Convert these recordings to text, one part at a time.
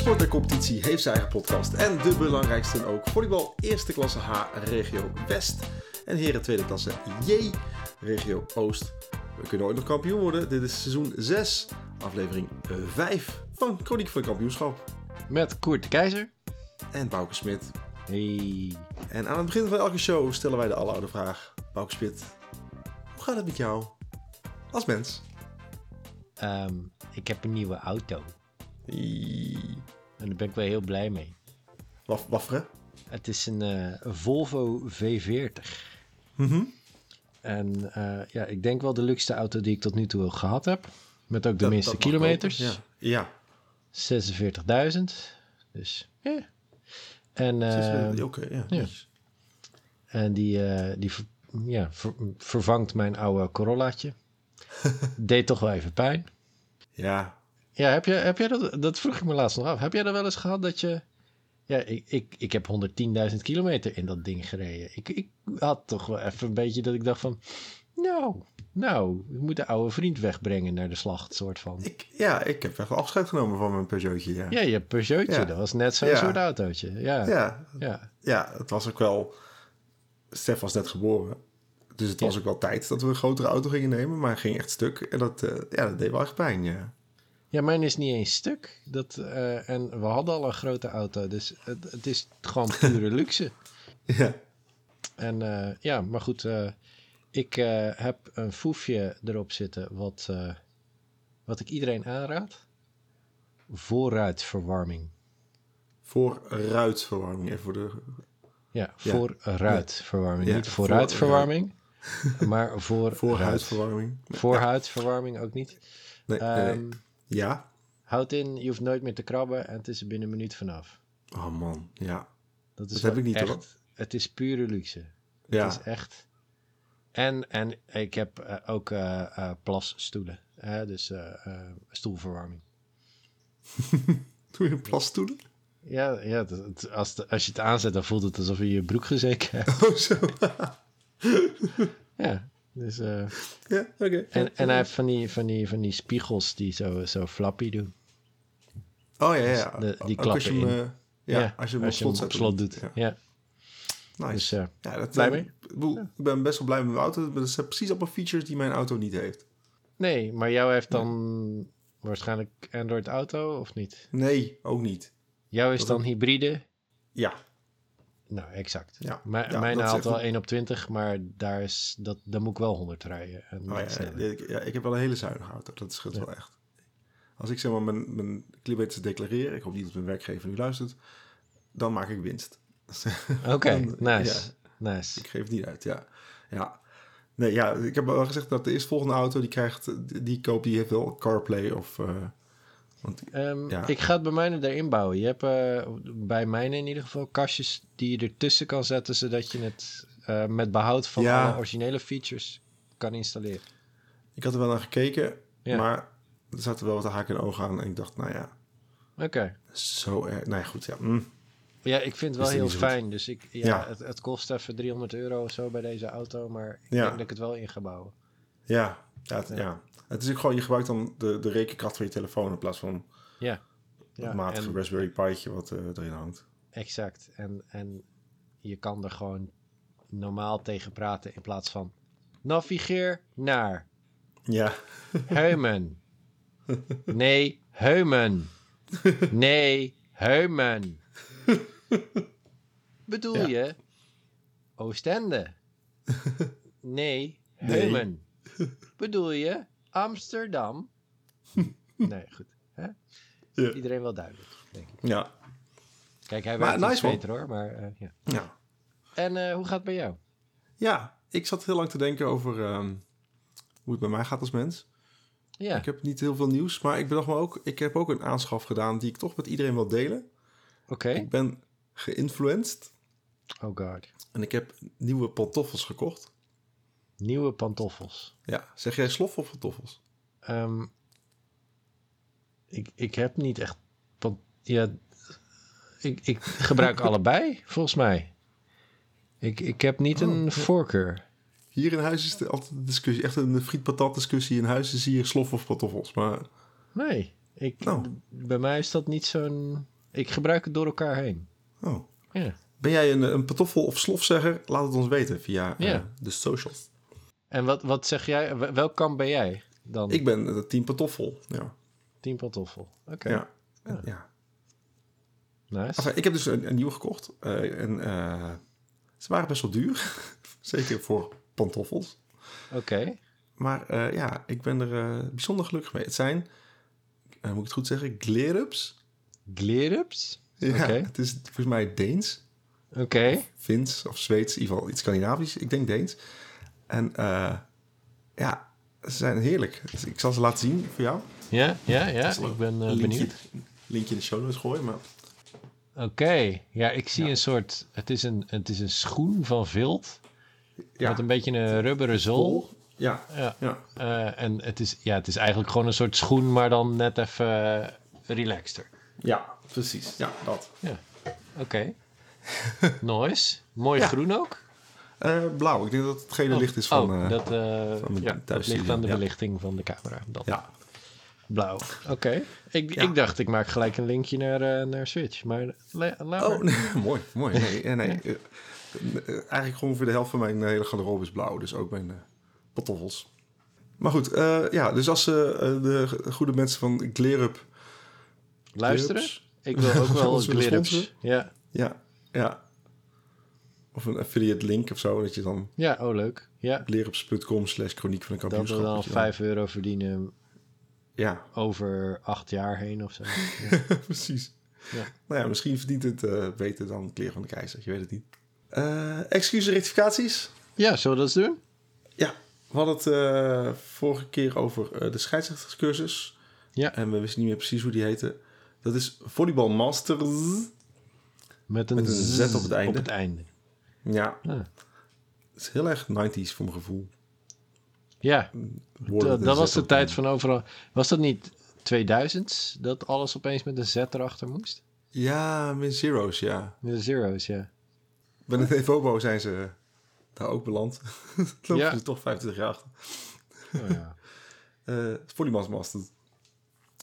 sport en competitie heeft zijn eigen podcast. En de belangrijkste ook. Volleybal eerste klasse H, regio West. En heren tweede klasse J, regio Oost. We kunnen ooit nog kampioen worden. Dit is seizoen 6, aflevering 5 van Chroniek van Kampioenschap. Met Koert de Keizer. En Bouke Smit. Hey. En aan het begin van elke show stellen wij de aloude vraag. Bouke Smit, hoe gaat het met jou als mens? Ehm, ik heb een nieuwe auto. En daar ben ik wel heel blij mee. Waf, wafferen? Het is een eh, Volvo V40. Mhm. En eh, ja, ik denk wel de luxe auto die ik tot nu toe gehad heb. Met ook de Dat- minste dat kilometers. Ja. ja. 46.000. Dus ja. En, eh, ja. en die, die ver- ja, ver- vervangt mijn oude Corollaatje. Deed toch wel even pijn. Ja, Ja, heb, je, heb jij dat, dat vroeg ik me laatst nog af. Heb jij dat wel eens gehad dat je... Ja, ik, ik, ik heb 110.000 kilometer in dat ding gereden. Ik, ik had toch wel even een beetje dat ik dacht van... Nou, nou, ik moet de oude vriend wegbrengen naar de slacht, soort van. ik, ja, ik heb echt wel afscheid genomen van mijn Peugeotje, ja. Ja, je Peugeotje, Ja. dat was net zo'n Ja. soort autootje. Ja, ja. Ja, ja, het was ook wel... Stef was net geboren. Dus het was ook wel tijd dat we een grotere auto gingen nemen. Maar het ging echt stuk. En dat, eh, ja, dat deed wel echt pijn, ja. Ja, mijn is niet eens stuk. Dat, eh, en we hadden al een grote auto, dus het, het is gewoon pure luxe. Ja, En eh, ja, maar goed, eh, ik heb een foefje erop zitten wat, wat ik iedereen aanraad. Voorruitverwarming. voor ruitverwarming. Even voor de... Ja, Ja. voorruitverwarming. Ja, Niet vooruitverwarming, maar voor, Voor ruit. huidverwarming. Voorhuidverwarming ook niet. Nee, nee, nee. Ja? houd in, je hoeft nooit meer te krabben en het is er binnen een minuut vanaf. Oh man, ja. Dat, is Dat heb ik niet, echt, hoor. Het is pure luxe. Ja, Het is echt. En, en ik heb eh, ook eh, eh, plasstoelen. Hè? Dus stoelverwarming. doe je plasstoelen? Ja, ja als, de- als je het aanzet, dan voelt het alsof je je broek gezeken hebt. Oh, zo. ja, dus, eh, ja, oké. en, en hij heeft van die, van die, van die spiegels die zo, zo flappy doen. Oh, ja, ja. de- die klappen als je hem, in. eh, ja, als je hem op slot zet. op slot doet. Ja. Ja. Nice. Dus eh, Ja, dat, Blij mee? Ik, ben best wel blij met mijn auto. Dat zijn precies allemaal features die mijn auto niet heeft. nee, maar jou heeft dan waarschijnlijk Android Auto of niet? Nee, ook niet. Jou is Dat dan hybride? Ja, Nou, exact. Ja, Mijn- ja, mijn haalt wel een- 1 op 20, maar daar, is, dat, daar moet ik wel 100 rijden. En oh, ja, ik, ja, ik heb wel een hele zuinige auto. Dat scheelt wel echt. Als ik zeg maar mijn, mijn kilometers declareer, ik hoop niet dat mijn werkgever nu luistert, dan maak ik winst. Oké, nice. nice. Ik geef het niet uit, ja. ja. Nee, ja, ik heb wel gezegd dat de eerstvolgende auto die krijgt, die ik koop, die heeft wel CarPlay of... eh, want, Ehm, Ja. Ik ga het bij mijne erin bouwen. Je hebt eh, bij mijne in ieder geval kastjes die je ertussen kan zetten, zodat je het eh, met behoud van Ja. alle originele features kan installeren. ik had er wel naar gekeken, Ja. maar er zaten wel wat haken en ogen aan. En ik dacht, nou ja, Oké. zo erg. Nou ja, goed, ja. mm. Ja, ik vind het wel heel goed? fijn. Dus ik, ja, Ja. Het, het kost even 300 euro of zo bij deze auto, maar ik denk dat ik het wel in ga bouwen. Ja, Ja. ja. Het is ook gewoon, je gebruikt dan de, de rekenkracht van je telefoon in plaats van Ja. het Ja, matige en- Raspberry Pi'tje wat eh, erin hangt. Exact. En, en je kan er gewoon normaal tegen praten in plaats van navigeer naar Ja, Heumen. Nee, Heumen. Nee, Heumen. Bedoel Ja. je Oostende? Nee, Nee. Heumen. Bedoel je Amsterdam? Nee, goed. Hè? Ja. Iedereen wel duidelijk, denk ik. ja, Kijk, hij werkt nice, beter hoor, maar eh, ja. ja. En eh, hoe gaat het bij jou? Ja, ik zat heel lang te denken over ehm, hoe het bij mij gaat als mens. Ja, Ik heb niet heel veel nieuws, maar ik bedacht me ook, ik heb ook een aanschaf gedaan die ik toch met iedereen wil delen. oké. Ik ben geïnfluenced Oh god. en ik heb nieuwe pantoffels gekocht. Nieuwe pantoffels. Ja, zeg jij slof of pantoffels? Ehm, ik, ik heb niet echt. Ja, ik, ik gebruik allebei, volgens mij. Ik, ik heb niet Oh, een ja. voorkeur. Hier in huis is het altijd een discussie, echt een friet-patat discussie in huis. Zie je slof of pantoffels. Maar Nee, ik, Oh. bij mij is dat niet zo'n Ik gebruik het door elkaar heen. Oh. Ja. Ben jij een, een patoffel of slofzegger? Laat het ons weten via eh, de socials. En wat, wat zeg jij? Wel- Welk kamp ben jij dan? Ik ben het team patoffel. Ja. Team pantoffel. Oké, Ja. Ja. nice. Enfin, ik heb dus een, een nieuwe gekocht. eh, en eh, ze waren best wel duur. Zeker voor pantoffels. Oké, Maar eh, ja, ik ben er eh, bijzonder gelukkig mee. Het zijn, eh, moet ik het goed zeggen, Glerups. Glerups? Ja, het is volgens mij Deens. Oké, Fins of Zweeds, in ieder geval iets Scandinavisch. Ik denk Deens. En eh, ja, ze zijn heerlijk. Dus ik zal ze laten zien voor jou. ja, ja, ja. Ik ben eh, linkje, benieuwd. linkje in de show notes gooien. Maar Oké, ja, ik zie Ja. een soort... Het is een, het is een schoen van vilt. ja, Met een beetje een rubberen zool. Ja, Ja. ja. eh, en het is, ja, het is eigenlijk gewoon een soort schoen, maar dan net even relaxter. ja, precies. Ja, dat. Ja, oké. nice. Mooi groen ook. Eh, blauw, ik denk dat het gele Oh, licht is van... oh, dat, eh, van ja, dat ligt aan de belichting van de camera. Dat. Ja, Blauw. Oké. Ik, Ja. ik dacht, ik maak gelijk een linkje naar, naar Switch. Maar Oh, nee, mooi, mooi. Nee, nee. eigenlijk gewoon voor de helft van mijn hele garderobe is blauw. Dus ook mijn pantoffels. Maar goed, ja, dus als eh, de goede mensen van Glerup... Luisteren? Ik wil ook wel sponsoren? Ja. Ja, ja. Of een affiliate link of zo, dat je dan ja, oh leuk. Ja. glerups.com slash chroniek van een Dat we kampioenschap. dan dat je 5 euro verdienen Ja, over acht jaar heen of zo. Ja. precies. Ja. Nou ja, misschien verdient het eh, beter dan kleren van de keizer. Je weet het niet. Eh excuses, rectificaties. ja, zullen we dat eens doen? Ja, we hadden het eh, vorige keer over de scheidsrechterscursus. Ja. En we wisten niet meer precies hoe die heette. Dat is Volleybal Masters. Met een, Met een Z op het einde. Op het einde. Ja, Ah. het is heel erg 90s voor mijn gevoel. Ja, dat, met dat was de tijd van overal. Was dat niet 2000 dat alles opeens met een Z erachter moest? Ja, Min Zero's, ja. Met zeros, ja. Bij de Nevobo zijn ze daar ook beland. Ja. er toch 25 jaar achter. Oh, ja. Eh Volleybal Masters.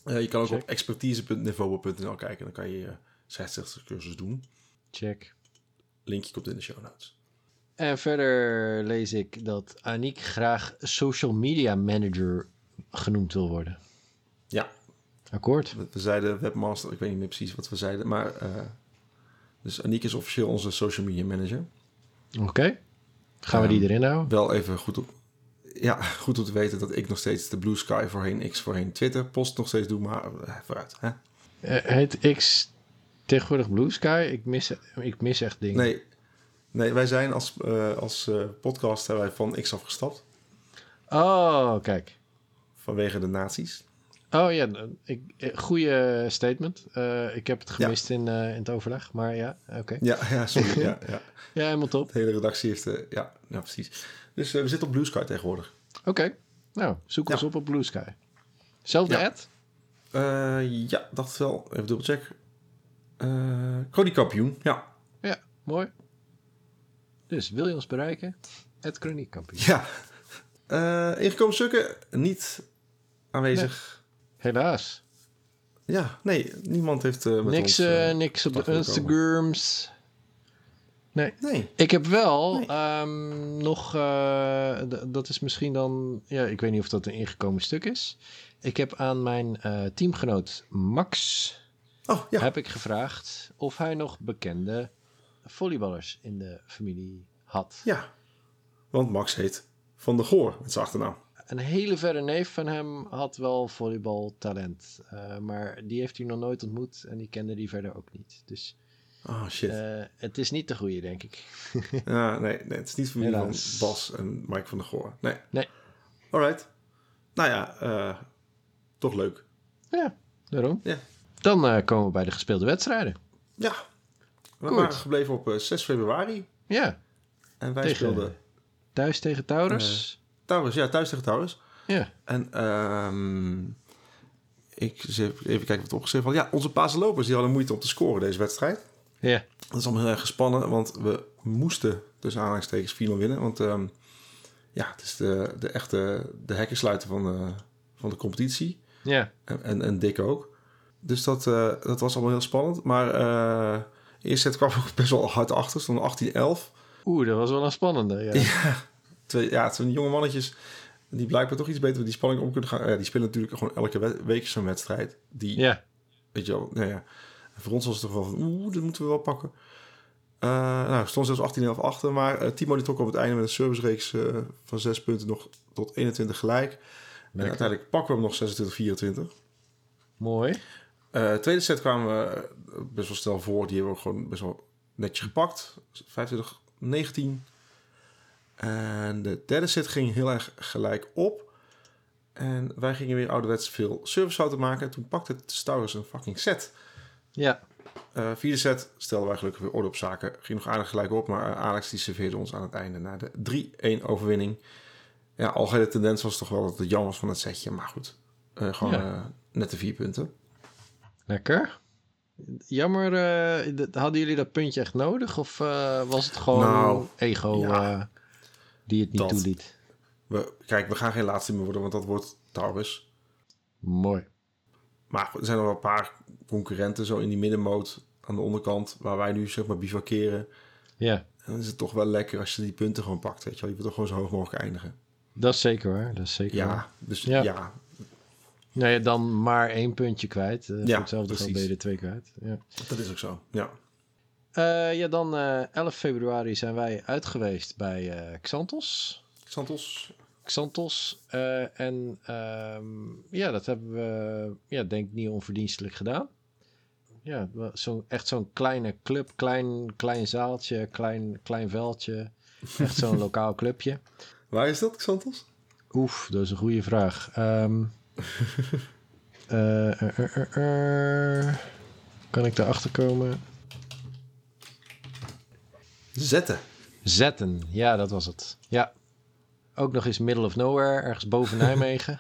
Eh, je kan ook Check. op expertise.nevobo.nl kijken. Dan kan je je scheidsrechterscursus doen. Check. Linkje komt in de show notes. En verder lees ik dat Aniek graag social media manager genoemd wil worden. Ja, Akkoord? we, we zeiden webmaster. Ik weet niet meer precies wat we zeiden. Maar eh, dus Aniek is officieel onze social media manager. Oké. Gaan we die Ehm, erin houden? Wel even goed op, ja, goed om te weten dat ik nog steeds de Blue Sky voorheen X voorheen Twitter post nog steeds doe. Maar eh, vooruit. Hè? Eh, heet X tegenwoordig Blue Sky? Ik mis, ik mis echt dingen. Nee, nee, wij zijn als, eh, als eh, podcast hebben wij van X afgestapt. Oh, kijk. Vanwege de nazi's. Oh ja, ik, eh, goede statement. Ik heb het gemist in, in het overleg, maar ja, oké. Ja, ja sorry. ja, ja. Ja, helemaal top. De hele redactie heeft... eh, ja, ja, precies. Dus we zitten op Blue Sky tegenwoordig. Oké, nou, zoek ons op op Blue Sky. Zelfde ad? Ja, dacht wel. Even dubbelcheck. Eh Cody kampioen. Ja. Ja, mooi. Dus wil je ons bereiken? Het Chroniekkampioen. Ja. Eh, ingekomen stukken niet aanwezig. Helaas. Ja, nee. Niemand heeft eh, met Niks, ons... eh, eh, niks op de. Instagrams. Nee. nee. Ik heb wel Nee. ehm, nog, eh, dat is misschien dan, ja, ik weet niet of dat een ingekomen stuk is. Ik heb aan mijn eh, teamgenoot Max, Oh, ja. heb ik gevraagd of hij nog bekende volleyballers in de familie had. Ja. Want Max heet Van der Goor met zijn achternaam. Een hele verre neef van hem had wel volleybaltalent, eh, maar die heeft hij nog nooit ontmoet en die kende die verder ook niet. Dus Oh, shit. eh, het is niet de goede, denk ik. Ja, nee, nee, het is niet familie van Bas en Mike van der Goor. Nee. Nee. Alright. Nou ja, eh, toch leuk. Ja, daarom. Ja. Dan eh, komen we bij de gespeelde wedstrijden. Ja. We waren gebleven op eh, 6 februari. Ja, En wij Tegen- speelden thuis tegen Taurus. Taurus. Ja, thuis tegen Taurus. ja, En ehm, ik eens even, kijken wat opgeschreven had. Ja, onze Pasenlopers die hadden moeite om te scoren deze wedstrijd. ja, Dat is allemaal heel erg gespannen, want we moesten tussen aanhalingstekens 4-0 winnen. Want ehm, ja, het is de, de echte de hekkensluiter van de, van de competitie. ja. En, en, en Dick ook. Dus dat, eh, dat was allemaal heel spannend. Maar eh eerste set kwam ik best wel hard achter. Stond 18-11. Oeh, dat was wel een spannende. Ja. Ja, twee, ja, zijn jonge mannetjes die blijkbaar toch iets beter met die spanning om kunnen gaan. Ja, die spelen natuurlijk gewoon elke we- week zo'n wedstrijd. Die, ja. weet je wel, nou ja. Voor ons was het toch wel van, oeh, dit moeten we wel pakken. Eh nou, stond zelfs 18-11 achter. Maar Timo die trok op het einde met een servicereeks eh, van 6 punten nog tot 21 gelijk. En uiteindelijk pakken we hem nog 26-24. Mooi. Eh, tweede set kwamen we eh, best wel snel voor. Die hebben we gewoon best wel netjes gepakt. 25-19. En de derde set ging heel erg gelijk op. En wij gingen weer ouderwets veel servicefouten maken. En toen pakte het Stouwers een fucking set. Ja. Eh, vierde set stelden wij gelukkig weer orde op zaken. Ging nog aardig gelijk op. Maar Alex die serveerde ons aan het einde naar de 3-1 overwinning. Ja, algehele tendens was toch wel dat het jammer was van het setje. Maar goed, gewoon Ja. net de vier punten. Lekker. Jammer, eh, d- hadden jullie dat puntje echt nodig? Of eh, was het gewoon Nou, ego ja, eh, die het niet dat. toeliet? We, kijk, we gaan geen laatste meer worden, want dat wordt Taurus. Mooi. Maar er zijn nog wel een paar concurrenten zo in die middenmoot aan de onderkant, waar wij nu zeg maar bivakeren. Ja, En dan is het toch wel lekker als je die punten gewoon pakt, weet je wel. Je wilt toch gewoon zo hoog mogelijk eindigen. dat is zeker hoor. Dat is zeker waar. Ja, dus Ja. ja. Nou ja, dan maar één puntje kwijt. Uh, Ja, voor hetzelfde geld precies. ben je er twee kwijt. Ja, dat is ook zo. Ja. Eh, ja dan eh 11 februari zijn wij uit geweest bij Xantos. Xantos. eh, en ehm, ja, dat hebben we, ja, denk ik niet onverdienstelijk gedaan. Ja, zo, echt zo'n kleine club, klein, klein zaaltje, klein, klein veldje. Echt zo'n lokaal clubje. waar is dat, Santos? Oef, dat is een goede vraag. Ehm, eh, eh, eh, kan ik daarachter komen? Zetten. Zetten, ja, dat was het. Ja. Ook nog eens middle of nowhere, ergens boven Nijmegen.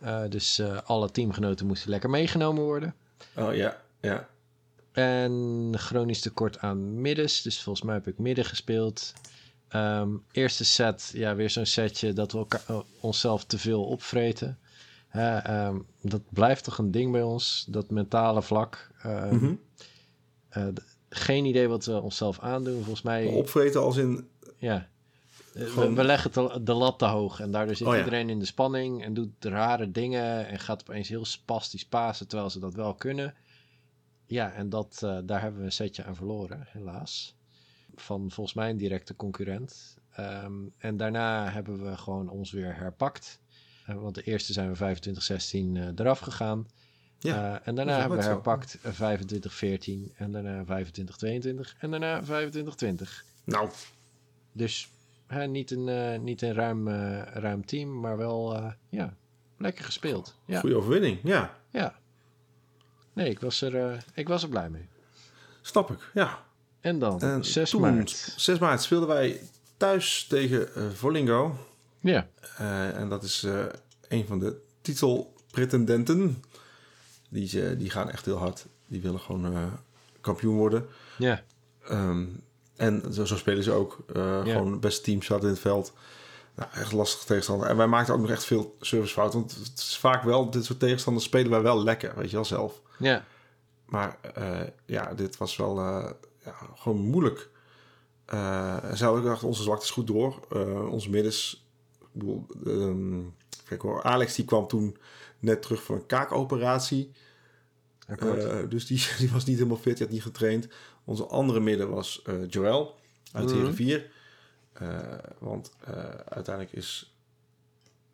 Eh, dus eh, alle teamgenoten moesten lekker meegenomen worden. Oh ja, ja. En chronisch tekort aan middens, dus volgens mij heb ik midden gespeeld. Ehm, eerste set, ja, weer zo'n setje dat we elkaar, onszelf te veel opvreten. Hè, ehm, dat blijft toch een ding bij ons, dat mentale vlak. Ehm, Mhm. eh, geen idee wat we onszelf aandoen. Volgens mij Opvreten als in... ja. Eh, Gewoon- We, we leggen de, de lat te hoog en daardoor zit Oh ja. iedereen in de spanning en doet rare dingen en gaat opeens heel spastisch pasen terwijl ze dat wel kunnen. Ja, en dat, eh, daar hebben we een setje aan verloren, helaas. Van volgens mij een directe concurrent. Ehm, en daarna hebben we gewoon ons weer herpakt. Eh, want de eerste zijn we 25-16 eh, eraf gegaan. Ja, Eh, en daarna hebben we herpakt eh, 25-14 en daarna 25-22 en daarna 25-20. nou, Dus hè, niet, een, eh, niet een ruim, eh, ruim team, maar wel ja, lekker gespeeld. Ja, goede overwinning. Ja, ja. Nee, ik was, er, ik was er blij mee. snap ik. Ja. En dan, En 6 toen, maart. 6 maart speelden wij thuis tegen Volingo. Ja, Eh, en dat is eh, een van de titelpretendenten. Die, die gaan echt heel hard. Die willen gewoon eh, kampioen worden. ja, Ehm, en zo, zo spelen ze ook. Ja. Gewoon het beste team staat in het veld. Nou, echt lastig tegenstander. En wij maakten ook nog echt veel servicefouten. Want het is vaak wel, dit soort tegenstanders spelen wij wel lekker, weet je wel zelf. ja, Maar ja, dit was wel ja, gewoon moeilijk. Eh ze hadden echt onze zwaktes goed door. Onze middens. Bedoel, ehm, kijk hoor, Alex die kwam toen net terug van een kaakoperatie. Eh, dus die, die was niet helemaal fit, die had niet getraind. Onze andere midden was eh Joël uit. Heren 4. want eh, uiteindelijk is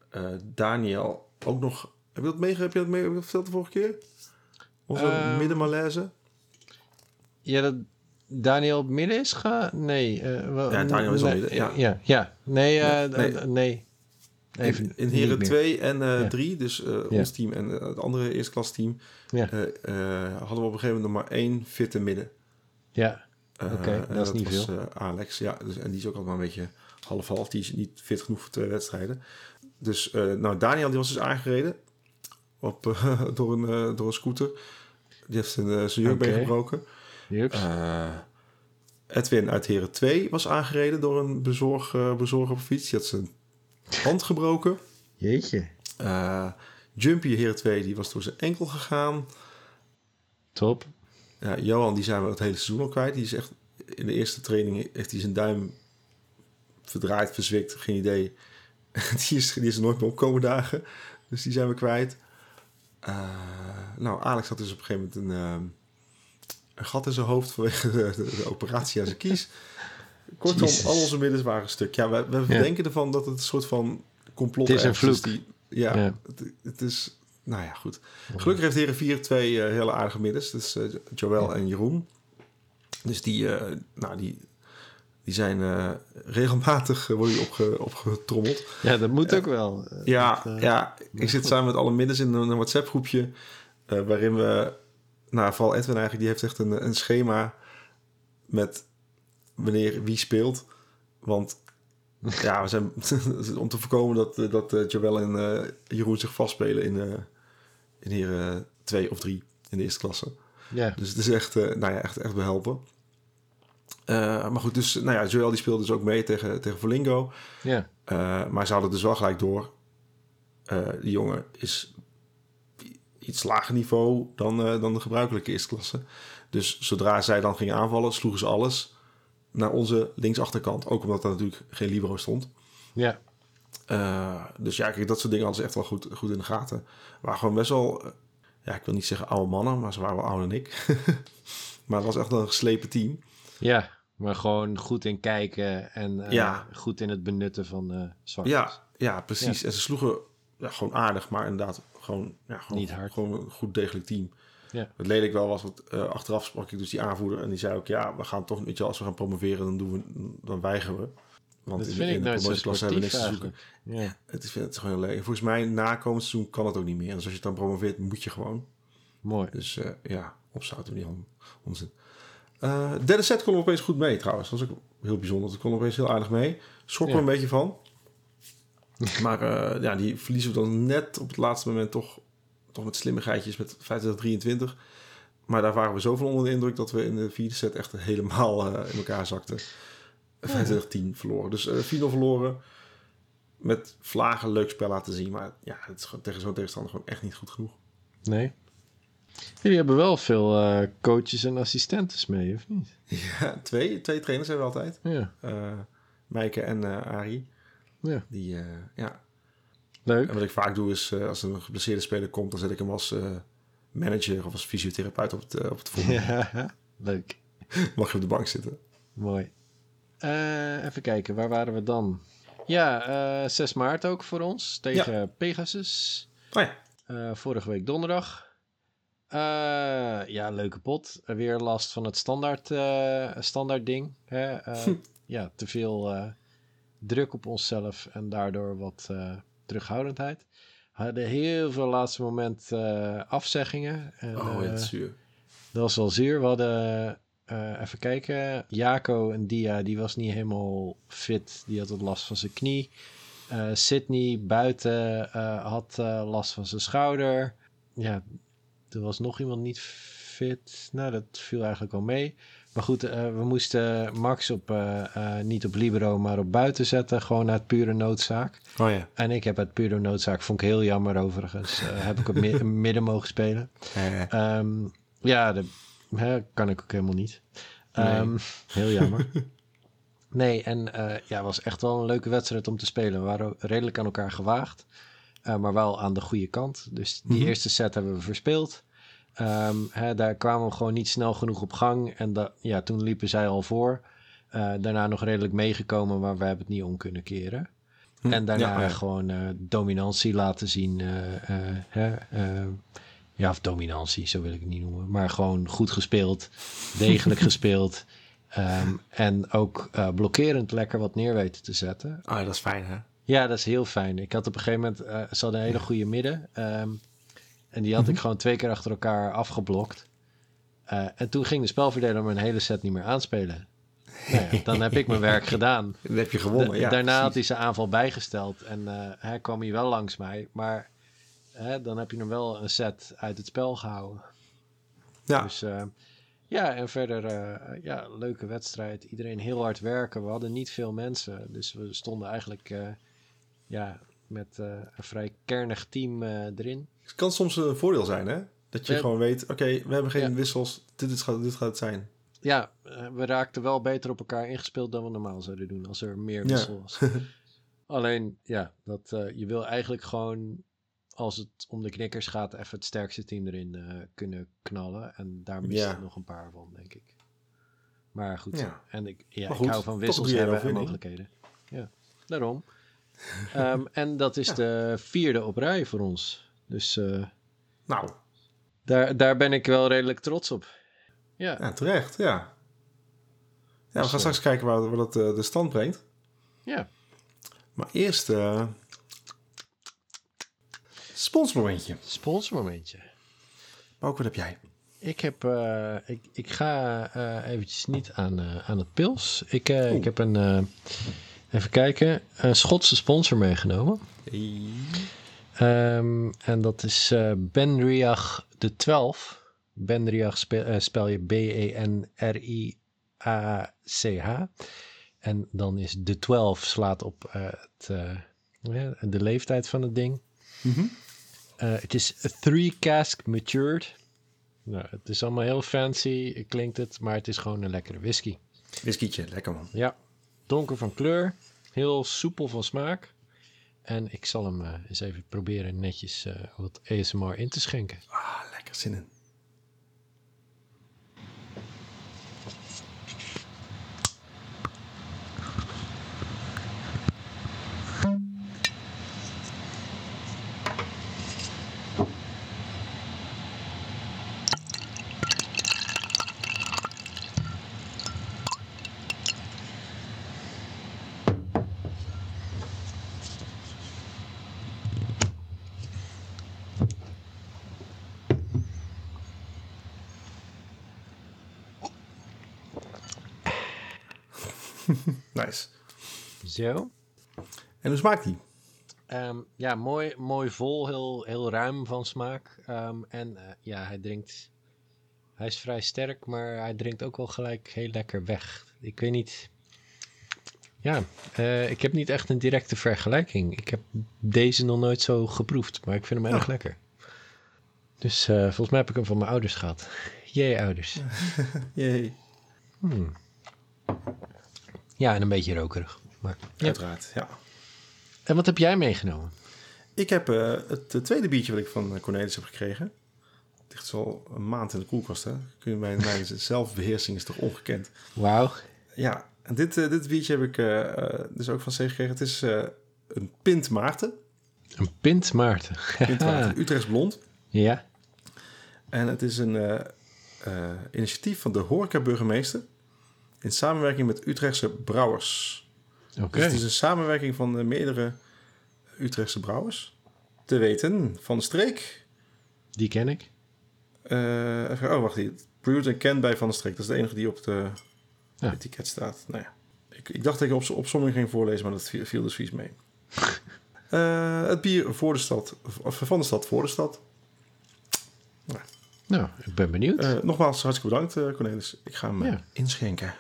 eh, Daniel ook nog... Heb je dat meegegeven? Heb je dat mee heb je dat verteld de vorige keer? Onze Ehm, middenmalaise? ja, dat Daniel op midden is ga Nee. eh, wel- Ja, Daniel is nee, midden, ja. Ja, ja. Nee, eh, Nee. nee. Even in, Heren meer. 2 en Ja. 3, dus eh, ons team en eh, het andere eerste klas team, Ja. eh, eh, hadden we op een gegeven moment nog maar één fitte midden. Ja, Eh, Oké, dat is niet was, veel. eh, Alex, ja, dus, en die is ook altijd maar een beetje half-half. Die is niet fit genoeg voor twee wedstrijden. Dus, eh, nou, Daniel die was dus aangereden op, eh, door, een, eh, door een scooter. Die heeft zijn, eh, zijn jukbeen Oké. gebroken. Eh, Edwin uit Heren 2 was aangereden door een bezorg, eh, bezorger op fiets. Die had zijn hand gebroken. Jeetje. Eh, Jumpy Heren 2 die was door zijn enkel gegaan. Top. Ja, Johan, die zijn we het hele seizoen al kwijt. Die is echt in de eerste training heeft hij zijn duim verdraaid, verzwikt, geen idee. die, is, die is er nooit meer opkomen dagen. Dus die zijn we kwijt. Uh, nou, Alex had dus op een gegeven moment een, uh, een gat in zijn hoofd vanwege de, de, de operatie aan zijn kies. Kortom, Jesus. al onze middens waren stuk. Ja, we, we Ja. denken ervan dat het een soort van complot Het is een vloek. Die, ja, Ja. Het, het is... Nou ja, goed. Gelukkig heeft Heren 4 twee eh, hele aardige middens. Dus eh, Joël en Jeroen. Dus die, eh, nou, die, die zijn regelmatig worden opge, opgetrommeld. Ja, dat moet ook wel. Ja, dat, ja, ik zit goed. samen met alle middens in een WhatsApp groepje. waarin we, nou vooral Edwin eigenlijk, die heeft echt een, een schema met wanneer wie speelt. Want ja, we zijn om te voorkomen dat, eh, dat eh, Joël en eh, Jeroen zich vastspelen in, eh in hier 2 of 3 in de eerste klasse. Ja, Dus het is echt, nou ja, echt, echt behelpen. Eh, maar goed, dus nou ja, Joël die speelde dus ook mee tegen, tegen Volingo. ja. Maar ze hadden dus wel gelijk door. eh die jongen is iets lager niveau dan, dan de gebruikelijke eerste klasse. Dus zodra zij dan gingen aanvallen, sloegen ze alles naar onze linksachterkant. Ook omdat er natuurlijk geen libero stond. ja. Eh, dus ja, kijk, dat soort dingen hadden ze echt wel goed, goed in de gaten. Waren gewoon best wel, eh, ja, ik wil niet zeggen oude mannen, maar ze waren wel ouder dan ik. maar het was echt een geslepen team. Ja, maar gewoon goed in kijken en eh, Ja. goed in het benutten van zwaktes. Ja, ja precies. En ze sloegen ja, gewoon aardig, maar inderdaad gewoon, ja, gewoon, Niet hard. gewoon een goed degelijk team. Ja. Het lelijk wel was, wat eh, achteraf sprak ik dus die aanvoerder en die zei ook, ja, we gaan toch, weet je, als we gaan promoveren, dan, doen we, dan weigeren we. Want Dat in, vind in ik de nooit zo promotieklasse hebben we niks te zoeken. Ja, Het is, het is gewoon heel leuk. Volgens mij na komend seizoen kan het ook niet meer. En dus als je het dan promoveert, moet je gewoon. mooi. Dus eh, ja, opzouten we niet on, onzin. Eh, derde set kon opeens goed mee trouwens. Dat was ook heel bijzonder. Het kon opeens heel aardig mee. Schrok er een beetje van. maar ja, die verliezen we dan net op het laatste moment toch, toch met slimmigheidjes met 25-23. Maar daar waren we zoveel onder de indruk dat we in de vierde set echt helemaal eh, in elkaar zakten. 25-10 verloren. Dus eh 4-0 verloren. Met vlagen leuk spel laten zien. Maar ja, het is gewoon tegen zo'n tegenstander gewoon echt niet goed genoeg. Nee. Jullie hebben wel veel eh, coaches en assistentes mee, of niet? Ja, twee, twee trainers hebben we altijd. Ja, eh Mijke en Arie. ja. Die, ja. Leuk. En wat ik vaak doe is, eh, als een geblesseerde speler komt, dan zet ik hem als eh, manager of als fysiotherapeut op het, eh, op het voetbal. Ja, leuk. Mag je op de bank zitten. Mooi. Even kijken, waar waren we dan? Ja, eh 6 maart ook voor ons tegen Pegasus. Oh ja, vorige week donderdag. Ja, leuke pot. Weer last van het standaard, standaard ding. Hè? Eh, ja, te veel druk op onszelf en daardoor wat terughoudendheid. We hadden heel veel laatste moment eh, afzeggingen. En, oh ja, eh, zuur. dat was wel zuur. We hadden, eh, even kijken, Jaco en Dia, die was niet helemaal fit. Die had wat last van zijn knie. Eh, Sydney buiten had last van zijn schouder. Ja, er was nog iemand niet fit. Nou, dat viel eigenlijk wel mee. Maar goed, eh, we moesten Max op, eh, eh, niet op Libero, maar op buiten zetten. Gewoon uit pure noodzaak. Oh ja. En ik heb uit pure noodzaak, vond ik heel jammer overigens. heb ik op mi- midden mogen spelen. Eh, Ehm, ja, dat hè, kan ik ook helemaal niet. Nee. Ehm, heel jammer. nee, en ja, het was echt wel een leuke wedstrijd om te spelen. We waren redelijk aan elkaar gewaagd, maar wel aan de goede kant. Dus die Mhm. eerste set hebben we verspeeld. Ehm, hè, daar kwamen we gewoon niet snel genoeg op gang. En da- ja, toen liepen zij al voor. Eh, daarna nog redelijk meegekomen, maar we hebben het niet om kunnen keren. hm, En daarna ja, gewoon eh, dominantie laten zien. eh, eh, hè, eh, ja, of dominantie, zo wil ik het niet noemen. Maar gewoon goed gespeeld, degelijk gespeeld. ehm, en ook blokkerend lekker wat neer weten te zetten. Oh, dat is fijn hè. Ja, dat is heel fijn. Ik had op een gegeven moment, eh ze hadden een hele goede midden. ehm, en die had ik gewoon twee keer achter elkaar afgeblokt. Eh, en toen ging de spelverdeler een hele set niet meer aanspelen. Nou ja, dan heb ik mijn werk gedaan. Dan heb je gewonnen. Da- ja, daarna had hij zijn aanval bijgesteld en eh, hij kwam hij wel langs mij. Maar dan heb je hem wel een set uit het spel gehouden. Ja, Dus eh, ja, en verder ja, leuke wedstrijd. Iedereen heel hard werken. We hadden niet veel mensen. Dus we stonden eigenlijk ja, met een vrij kernig team erin. Het kan soms een voordeel zijn hè. Dat je gewoon weet, oké, we hebben geen Ja. wissels. Dit, is, dit gaat het zijn. Ja, eh, we raakten wel beter op elkaar ingespeeld dan we normaal zouden doen als er meer Ja. wissel was. Alleen, ja, dat, eh, je wil eigenlijk gewoon, als het om de knikkers gaat, even het sterkste team erin eh, kunnen knallen. En daar mist Ja. nog een paar van, denk ik. Maar goed, Ja. en ik, ja, ik hou van wissels hebben en mogelijkheden. Ja, daarom. Ehm, en dat is de vierde op rij voor ons. Dus eh, Nou, daar, daar ben ik wel redelijk trots op. Ja, ja, terecht, ja. Ja, we Dus, gaan eh, straks kijken waar, waar dat eh, de stand brengt. ja. Maar eerst... eh sponsormomentje. sponsormomentje. Bouke, wat heb jij? Ik, heb, eh, ik, ik ga eh, eventjes niet aan, eh, aan het pils. Ik, eh, ik heb een, eh, even kijken, een Schotse sponsor meegenomen. Ehm, en dat is eh Benriach de 12. Benriach spe- eh, spel je B-E-N-R-I-A-C-H. En dan is de 12 slaat op eh, het, de leeftijd van het ding. Mhm. Het is three cask matured. Nou, het is allemaal heel fancy, klinkt het, maar het is gewoon een lekkere whisky. Whiskietje, lekker man. Ja, donker van kleur, heel soepel van smaak. En ik zal hem eh, eens even proberen netjes eh, wat ASMR in te schenken. Ah, lekker zin in. Nice. Zo. En hoe smaakt die? Ehm, ja, mooi, mooi vol, heel, heel ruim van smaak. Ehm, en eh, ja, hij drinkt. Hij is vrij sterk, maar hij drinkt ook wel gelijk heel lekker weg. Ik weet niet. Ja, eh, ik heb niet echt een directe vergelijking. Ik heb deze nog nooit zo geproefd, maar ik vind hem erg Oh. lekker. Dus eh, volgens mij heb ik hem van mijn ouders gehad. Jee, ouders. Jee. Hmm. Ja, en een beetje rokerig. Maar, ja. Uiteraard, ja. En wat heb jij meegenomen? Ik heb eh, het tweede biertje wat ik van eh, Cornelis heb gekregen. Het ligt al een maand in de koelkast, hè. Kun je bij mij zelfbeheersing is toch ongekend. Wauw. Ja, en dit, eh, dit biertje heb ik dus ook van C gekregen. Het is eh, een Pint Maarten. Een pint Maarten. Pint Maarten, Utrechts Blond. ja. En het is een initiatief van de horeca-burgemeester... in samenwerking met Utrechtse brouwers. Dus het is een samenwerking van meerdere Utrechtse brouwers. Te weten, Van de Streek... Die ken ik. Eh, even, oh, wacht hier. Brewed en Ken bij Van der Streek. Dat is de enige die op de Ja. etiket staat. Nou ja. ik, ik dacht dat ik op, op sommige ging voorlezen, maar dat viel, dus vies mee. Eh, het bier voor de stad, of van de stad voor de stad. Nou, ik ben benieuwd. Eh, nogmaals, hartstikke bedankt Cornelis. Ik ga hem Ja. inschenken.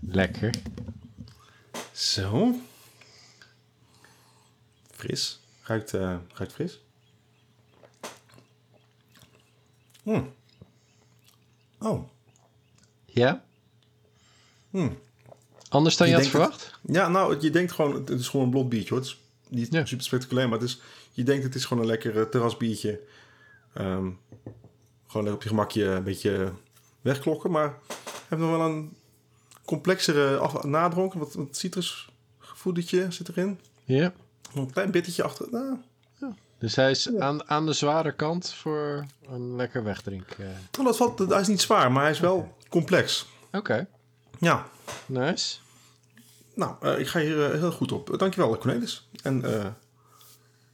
Lekker. Zo. Fris. Ruikt, eh, ruikt fris. Hmm. Oh. Ja? Hmm. Anders dan je, Je had verwacht? Ja, nou, je denkt gewoon, het is gewoon een blond biertje hoor. Het is niet Ja. super spectaculair, maar het is, je denkt het is gewoon een lekker eh, terrasbiertje. Ehm, gewoon lekker op je gemakje een beetje wegklokken, maar heeft nog wel een complexere nadronk. Wat, wat citrusgevoeletje zit erin. Ja. Een klein bittertje achter. Nou, Dus hij is aan, aan de zware kant voor een lekker wegdrink. eh. oh, dat valt, hij is niet zwaar, maar hij is wel complex. Oké, Ja, nice. nou, eh, ik ga hier eh, heel goed op. Dankjewel, Cornelis. En eh,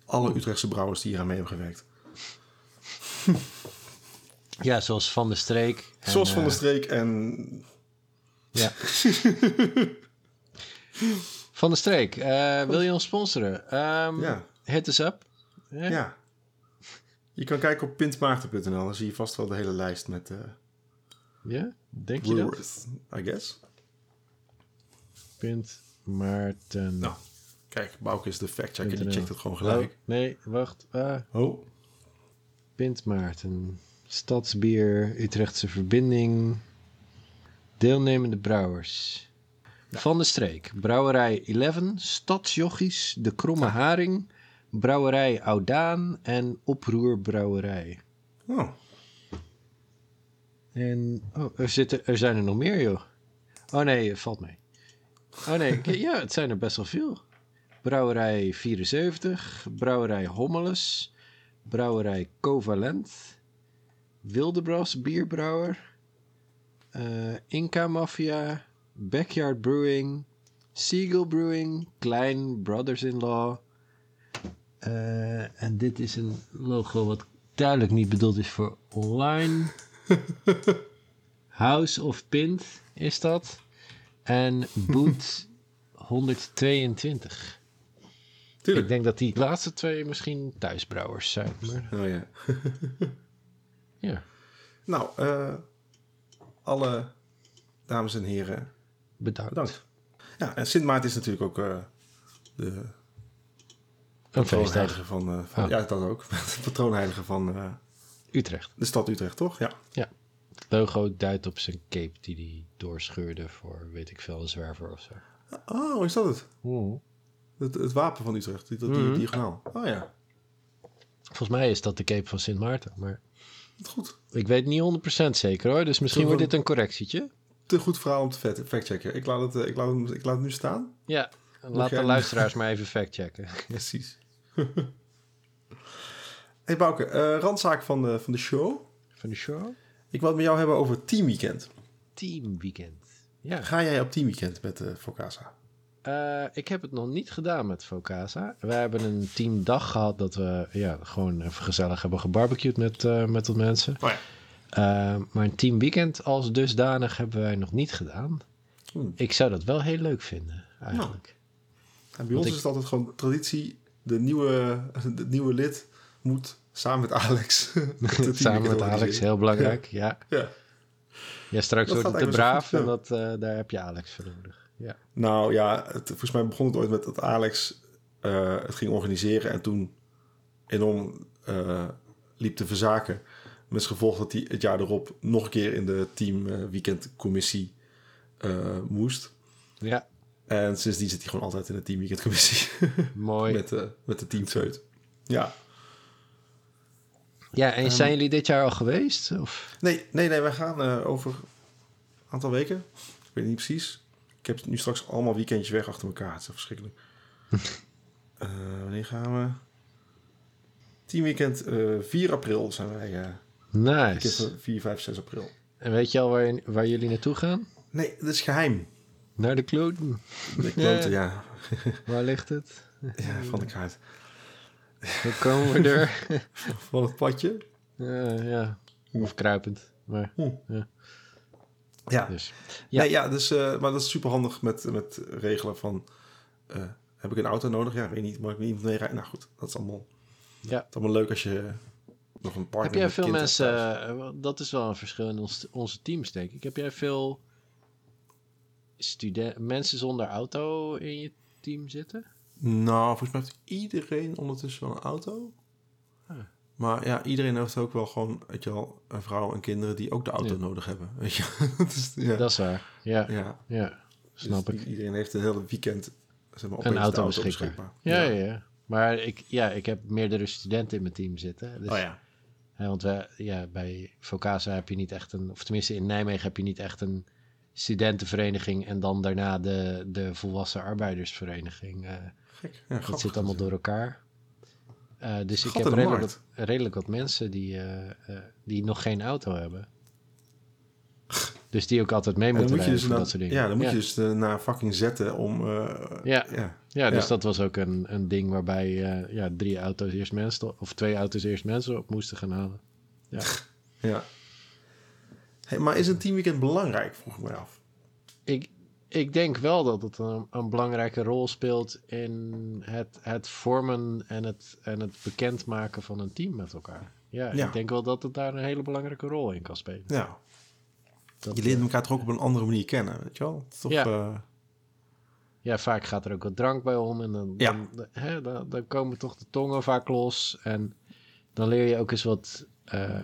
alle Utrechtse brouwers die hier aan mee hebben gewerkt. Ja, zoals Van de Streek. en, Zoals Van de eh, Streek en... Ja. Van de Streek, eh, wil je ons sponsoren? Ehm Ja, Hit us up. Ja. ja. Je kan kijken op pintmaarten.nl. Dan zie je vast wel de hele lijst met eh Ja? Denk je dat? I guess. Pint Maarten. Nou, kijk, Bouke is de fact-checker. Die checkt het gewoon Oh, gelijk. nee, wacht. Ah, Oh, Pint Maarten. Stadsbier, Utrechtse verbinding. Deelnemende brouwers. Van de Streek, Brouwerij 11, Stadsjochies, De Kromme Haring, Brouwerij Oudaan en Oproerbrouwerij. oh. En oh, er, zitten, er zijn er nog meer, joh. Oh nee, valt mee. Oh nee, ja, het zijn er best wel veel. Brouwerij 74, Brouwerij Hommeles, Brouwerij Covalent, Wildebras Bierbrouwer, eh, Inca Mafia, Backyard Brewing, Seagull Brewing, Klein Brothers-in-Law. Eh, en dit is een logo wat duidelijk niet bedoeld is voor online. House of Pint is dat. En Boot 122. Tuurlijk. Ik denk dat die laatste twee misschien thuisbrouwers zijn. Maar Oh ja. ja, Nou, eh, alle dames en heren, bedankt. bedankt. Ja, en Sint Maarten is natuurlijk ook eh, de patroonheilige van, van Oh. ja, dat ook. Patroonheilige van Utrecht. de stad Utrecht, toch? Ja. Het logo duidt op zijn cape die hij doorscheurde voor, weet ik veel, een zwerver of zo. Oh, is dat het? Oeh. Het, het wapen van Utrecht, die, die, die diagonaal. Oh ja, Volgens mij is dat de cape van Sint Maarten, maar goed. ik weet niet 100% zeker hoor. Dus misschien wordt dit een correctietje. Te goed verhaal om te factchecken. Ik laat, het, eh, ik, laat het, ik laat het nu staan. Ja, laat de luisteraars maar even factchecken. Precies. hey Bouke, eh randzaak van de, van de show. Van de show? Ik wil het met jou hebben over teamweekend. Teamweekend. Ja. Ga jij op teamweekend met de Focasa? Ik heb het nog niet gedaan met Focasa. We hebben een teamdag gehad dat we ja, gewoon even gezellig hebben gebarbecued met, eh, met wat mensen. Oh ja. Eh, maar een teamweekend als dusdanig hebben wij nog niet gedaan. Hmm. Ik zou dat wel heel leuk vinden, eigenlijk. En bij ons ik- is het altijd gewoon traditie. De nieuwe, de nieuwe lid moet samen met Alex. het Samen met Alex, heel belangrijk. Ja. Ja. Ja, straks Dat wordt het te braaf en dat, eh, daar heb je Alex voor nodig. Ja. Nou ja, het, volgens mij begon het ooit met dat Alex eh, het ging organiseren. En toen enorm liep te verzaken. Met als gevolg dat hij het jaar erop nog een keer in de team eh, weekendcommissie eh, moest. ja, En sindsdien zit hij gewoon altijd in de team weekendcommissie. mooi. met, de met de teamfeut. Ja. Ja, en Ehm, zijn jullie dit jaar al geweest? Of? Nee, nee, nee, wij gaan eh, over een aantal weken. Ik weet niet precies. Ik heb nu straks allemaal weekendjes weg achter elkaar. Het is verschrikkelijk. Eh, wanneer gaan we? Teamweekend eh 4 april zijn wij. Nice. weekend 4, 5, 6 april. En weet je al waar, je- waar jullie naartoe gaan? Nee, dat is geheim. Naar de kloten. De kloten, ja. Waar ligt het? ja. van de kaart. Hoe komen we er? Van het padje. Ja, ja. Of kruipend. Maar, Ja. dus. Ja, Ja. nee, ja dus, eh, maar dat is super handig met, met regelen van... eh, heb ik een auto nodig? Ja, weet niet. Mag ik niet mee rijden? Nou goed, dat is allemaal, Ja. het is allemaal leuk als je nog een partner Heb jij veel mensen... eh, dat is wel een verschil in ons, onze teams, denk ik. Heb jij veel mensen zonder auto in je team zitten? Nou, volgens mij heeft iedereen ondertussen wel een auto. Ah. Maar ja, iedereen heeft ook wel gewoon, weet je wel, een vrouw en kinderen die ook de auto Ja. nodig hebben. Weet je, dat is, ja. Dat is waar. Ja, ja. ja. snap Dus ik. i- Iedereen heeft een hele weekend zeg maar, Een auto beschikbaar. Ja, ja, ja. Maar ik, ja, ik heb meerdere studenten in mijn team zitten. Dus, Oh ja. Want wij, ja, bij Focasa heb je niet echt een... Of tenminste, in Nijmegen heb je niet echt een studentenvereniging... en dan daarna de, de volwassen arbeidersvereniging. eh, Gek. Ja, dat zit allemaal door elkaar. Eh, dus ik heb redelijk wat, redelijk wat mensen die, eh, eh, die nog geen auto hebben. Dus die ook altijd mee moeten moet rijden dus, dat soort dingen. ja, dan moet ja. je dus eh, naar fucking zetten om... eh, Ja. ja. Ja, dus Ja. dat was ook een, een ding waarbij eh, ja, drie auto's eerst mensen, of twee auto's eerst mensen op moesten gaan halen. Ja. Hey, maar is een teamweekend belangrijk, vroeg ik mij af. Ik, ik denk wel dat het een, een belangrijke rol speelt in het, het vormen en het, en het bekendmaken van een team met elkaar. Ja, Ja. ik denk wel dat het daar een hele belangrijke rol in kan spelen. Ja, Dat, je leert eh, elkaar toch ook op een andere manier kennen, weet je wel? Toch, Ja. eh, ja, vaak gaat er ook wat drank bij om en dan, Ja. dan, hè, dan, dan komen toch de tongen vaak los. En dan leer je ook eens wat eh,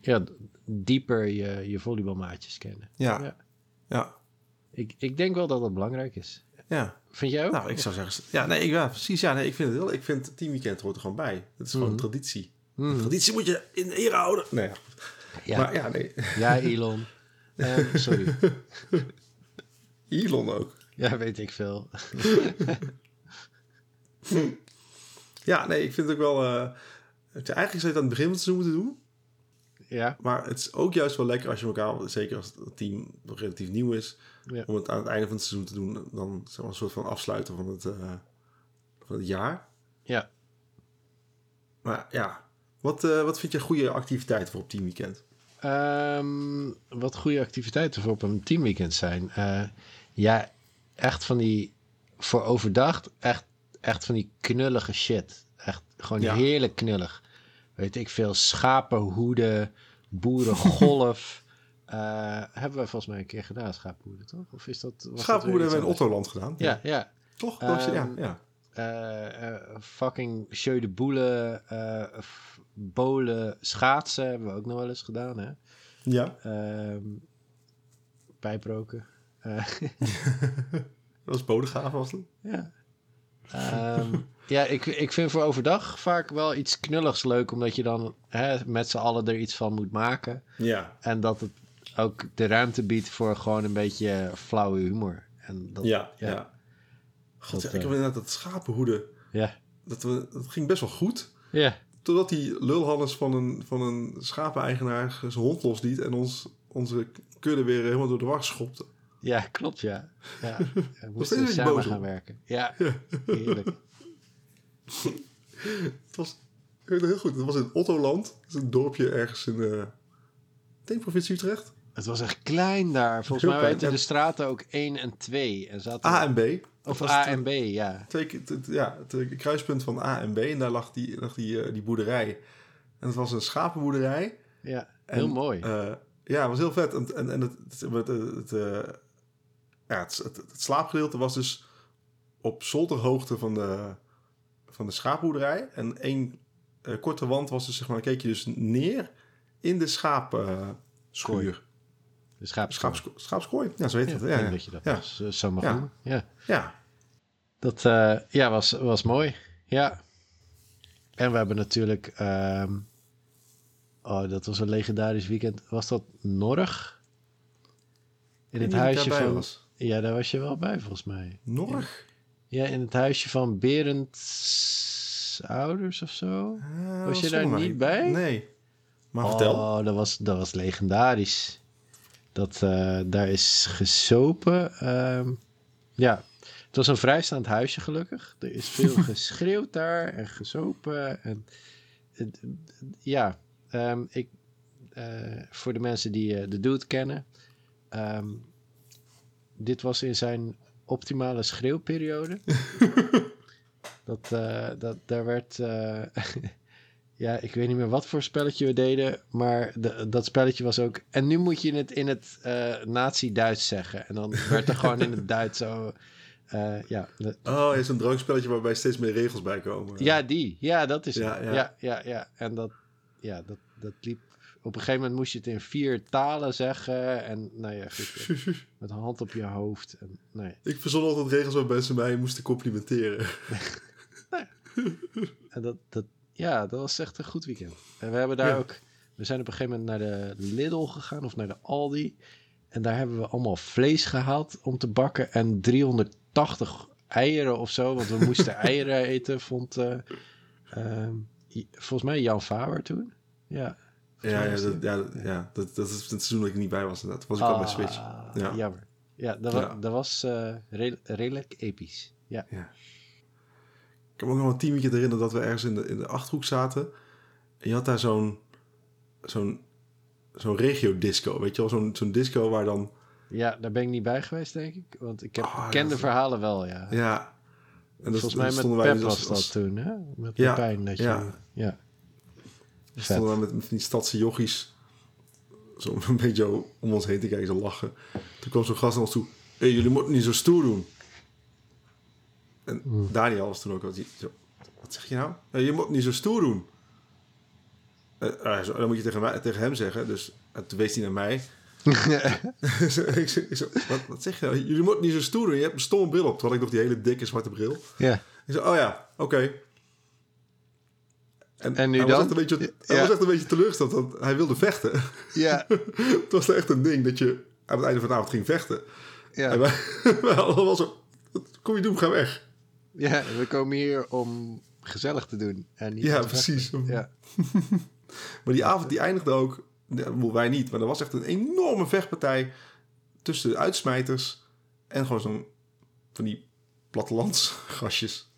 ja, dieper je, je volleybalmaatjes kennen. ja, Ja. ja, Ik, ik denk wel dat dat belangrijk is. ja. Vind jij ook? Nou, ik zou zeggen, ja, nee, ik, ja, precies, ja, nee, ik vind het heel, ik vind het teamweekend hoort er gewoon bij. Het is gewoon Mhm. een traditie. Mhm. Traditie moet je in ere houden. Nee, ja. ja. maar ja, nee, ja, Elon. Ehm, sorry. Elon ook. Ja, weet ik veel. Ja, nee, ik vind het ook wel, eh, het- eigenlijk zou je het aan het begin van het seizoen moeten doen. Ja, Maar het is ook juist wel lekker als je elkaar, zeker als het team nog relatief nieuw is, Ja. om het aan het einde van het seizoen te doen. Dan zeg maar, een soort van afsluiten van het, eh, van het jaar. ja. Maar ja, wat, eh, wat vind je goede activiteiten voor op teamweekend? Ehm, wat goede activiteiten voor op een teamweekend zijn. Eh, ja, echt van die... Voor overdag, echt, echt van die knullige shit. Echt gewoon Ja. heerlijk knullig. Weet ik veel, schapenhoeden, boerengolf. Eh hebben we volgens mij een keer gedaan, schapenhoeden, toch? Of is dat... Schapenhoeden hebben we in? Ottoland gedaan. Ja, ja. Toch? Ja, Ehm, ja. eh, fucking Jeu de Boule, f- bolen, schaatsen hebben we ook nog wel eens gedaan, hè? ja, Ehm pijproken. Eh, dat was Bodegraven was het. ja. Ehm, ja, ik, ik vind voor overdag vaak wel iets knulligs leuk, omdat je dan hè, met z'n allen er iets van moet maken. Ja, En dat het ook de ruimte biedt voor gewoon een beetje flauwe humor. En dat, ja, ja. ja. God, Dat, ja, ik heb eh, inderdaad dat schapenhoeden, Ja. dat, we, dat ging best wel goed. Ja. Totdat die lulhannes van een, van een schapeneigenaar zijn hond losliet en ons, onze kudde weer helemaal door de war schopte. Ja, klopt, ja. ja. We moesten samen boos gaan op. werken. Ja, heerlijk. Het was het heel goed. Het was in Ottoland. Dat is een dorpje ergens in de ik denk provincie Utrecht. Het was echt klein daar. Volgens mij klein. heten En- de straten ook 1 en 2. En A en B. of A en B, ja. Twee, ja, het eh, kruispunt van A en B. En daar lag die, lag die, eh, die boerderij. En het was een schapenboerderij. Ja, En, heel mooi. eh, ja, het was heel vet. En, en, en het, het, het, het, ja, het, het, het slaapgedeelte was dus op zolderhoogte van de, van de schaapboerderij. En één korte wand was dus, zeg maar, keek je dus neer in de schaapschuur. De schaap. Schaapsko- Schaapskooi. Ja, zo heet Ja, het. ik Ja, denk ja. dat je dat ja. was, eh, zo mag Ja. noemen. Ja. ja. Dat eh, ja, was, was mooi. Ja. En we hebben natuurlijk... ehm, oh, dat was een legendarisch weekend. Was dat Norg? In het huisje van... was. Ja, daar was je wel bij volgens mij. Norg? Ja, in het huisje van Berend's ouders of zo. Eh, Was je daar niet bij? Nee. Maar vertel. Oh, dat was, dat was legendarisch. Dat, eh, daar is gesopen. ehm, ja, het was een vrijstaand huisje gelukkig. Er is veel geschreeuwd daar en gesopen. En, ja, ehm, ik, eh, voor de mensen die eh, de dude kennen. ehm, dit was in zijn optimale schreeuwperiode. dat, dat, daar werd... ja, ik weet niet meer wat voor spelletje we deden, maar de- dat spelletje was ook... En nu moet je het in het eh nazi-Duits zeggen. En dan werd er gewoon in het Duits zo... eh, ja, de- Oh, is een drankspelletje waarbij steeds meer regels bij komen. ja, die. Ja, dat is Ja, het. ja. Ja, ja, ja. En dat, ja, dat, dat liep... Op een gegeven moment moest je het in vier talen zeggen. En nou ja, goed, eh, met een hand op je hoofd. En, nou ja. Ik verzon altijd regels waarbij ze mij moesten complimenteren. En dat, dat, ja, dat was echt een goed weekend. En we hebben daar Ja. ook... We zijn op een gegeven moment naar de Lidl gegaan of naar de Aldi. En daar hebben we allemaal vlees gehaald om te bakken. En 380 eieren of zo. Want we moesten eieren eten, vond... eh, ehm, volgens mij Jan Faber toen. Ja. Ja, ja, was dat, ja, ja dat, dat is het seizoen dat ik niet bij was. Dat was ik al bij Switch. Ah, Ja. Jammer. Ja, dat, Ja. wa- dat was eh, re- redelijk episch. Ja. Ik kan me ook nog een teametje herinneren dat we ergens in de, in de Achterhoek zaten. En je had daar zo'n zo'n zo'n regio-disco. Weet je wel, zo'n zo'n disco waar dan... Ja, daar ben ik niet bij geweest, denk ik. Want ik heb, Oh, ik ken dat- de verhalen wel, ja. Ja. En dat- Volgens met stonden wij Pep dus was als- dat als- toen, hè? Met Ja, Pepijn dat je... ja. Ja. We stonden daar met, met die stadse jochies zo een beetje om ons heen te kijken, zo lachen. Toen kwam zo'n gast naar ons toe. Hé, jullie moeten niet zo stoer doen. En Hmm. Daniel was toen ook al zo, wat zeg je nou? "Hé, je moet niet zo stoer doen. Zo, dan moet je tegen, mij, tegen hem zeggen. Dus en toen wees hij naar mij. Ik zo, wat, wat zeg je nou? Jullie moeten niet zo stoer doen. Je hebt een stomme bril op. Terwijl ik nog die hele dikke zwarte bril. ja. Ik zei, oh ja, oké. En nu hij dan? Was echt een beetje, hij Ja. was echt een beetje teleurgesteld, want hij wilde vechten. Ja. het was echt een ding dat je aan het einde van de avond ging vechten. Ja. En wij, wij allemaal zo, kom je doen, ga weg. Ja, we komen hier om gezellig te doen. En niet Ja, precies. Ja. Maar die avond die eindigde ook, ja, wij niet, maar er was echt een enorme vechtpartij tussen de uitsmijters en gewoon zo'n van die plattelandsgastjes.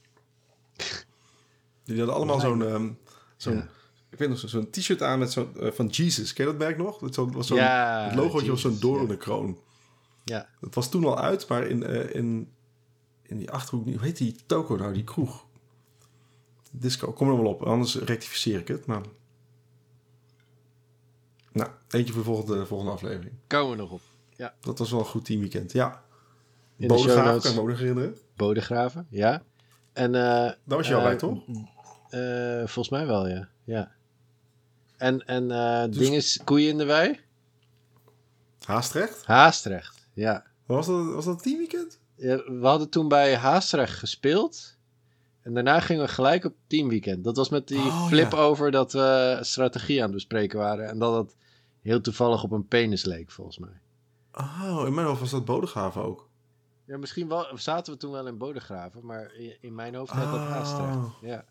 Die hadden allemaal zo'n, ehm, zo'n Ja. ik weet nog, zo- zo'n t-shirt aan met zo'n, eh, van Jesus. Ken je dat merk nog? Dat zo, was zo'n, Ja, het logootje was zo'n doornenkroon. Ja. Dat was toen al uit, maar in, eh, in, in die Achterhoek, hoe heet die toko nou, die kroeg? Disco, kom er wel op, anders rectificeer ik het. Maar... Nou, eentje voor de volgende, volgende aflevering. Komen we nog op. Dat was wel een goed teamweekend, ja. In Bodegraven, notes. kan ik me ook nog herinneren. Bodegraven, ja. En, eh, Daar was al eh, bij, toch? eh, volgens mij wel, ja. ja. En, en eh Dus- ding is, koeien in de wei? Haastrecht? Haastrecht, ja. Was dat, was dat een teamweekend? Ja, We hadden toen bij Haastrecht gespeeld. En daarna gingen we gelijk op teamweekend. Dat was met die Oh, flip ja. over dat we strategie aan het bespreken waren. En dat het heel toevallig op een penis leek, volgens mij. Oh, in mijn hoofd was dat Bodegraven ook. Ja, misschien wel, zaten we toen wel in Bodegraven, maar in mijn hoofd had dat Oh. Haastrecht. Ja.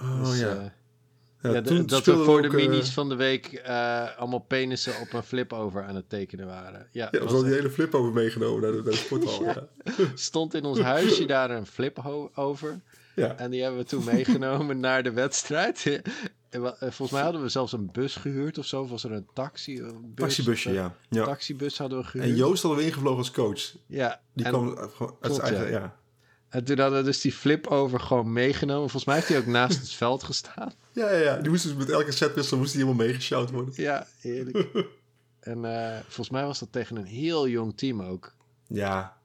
Oh Dus, ja. eh, ja, toen dat we voor de ook, eh, minis van de week eh, allemaal penissen op een flip over aan het tekenen waren. Ja, Ja, was hadden die hele flip over meegenomen naar de, naar de sporthal. ja. stond in ons huisje daar een flip ho- over. Ja. En die hebben we toen meegenomen naar de wedstrijd. Eh, Volgens mij hadden we zelfs een bus gehuurd of zo. Of was er een taxi? Een bus Taxibusje, ja. Taxibus hadden we gehuurd. En Joost hadden we ingevlogen als coach. ja, Die en, kwam uit zijn eigen... ja. Ja. En toen hadden we dus die flip over gewoon meegenomen. Volgens mij heeft hij ook naast het veld gestaan. Ja, ja, ja. Die moest dus met elke setwissel moest die helemaal meegeshout worden. Ja, heerlijk. en eh, volgens mij was dat tegen een heel jong team ook. Ja,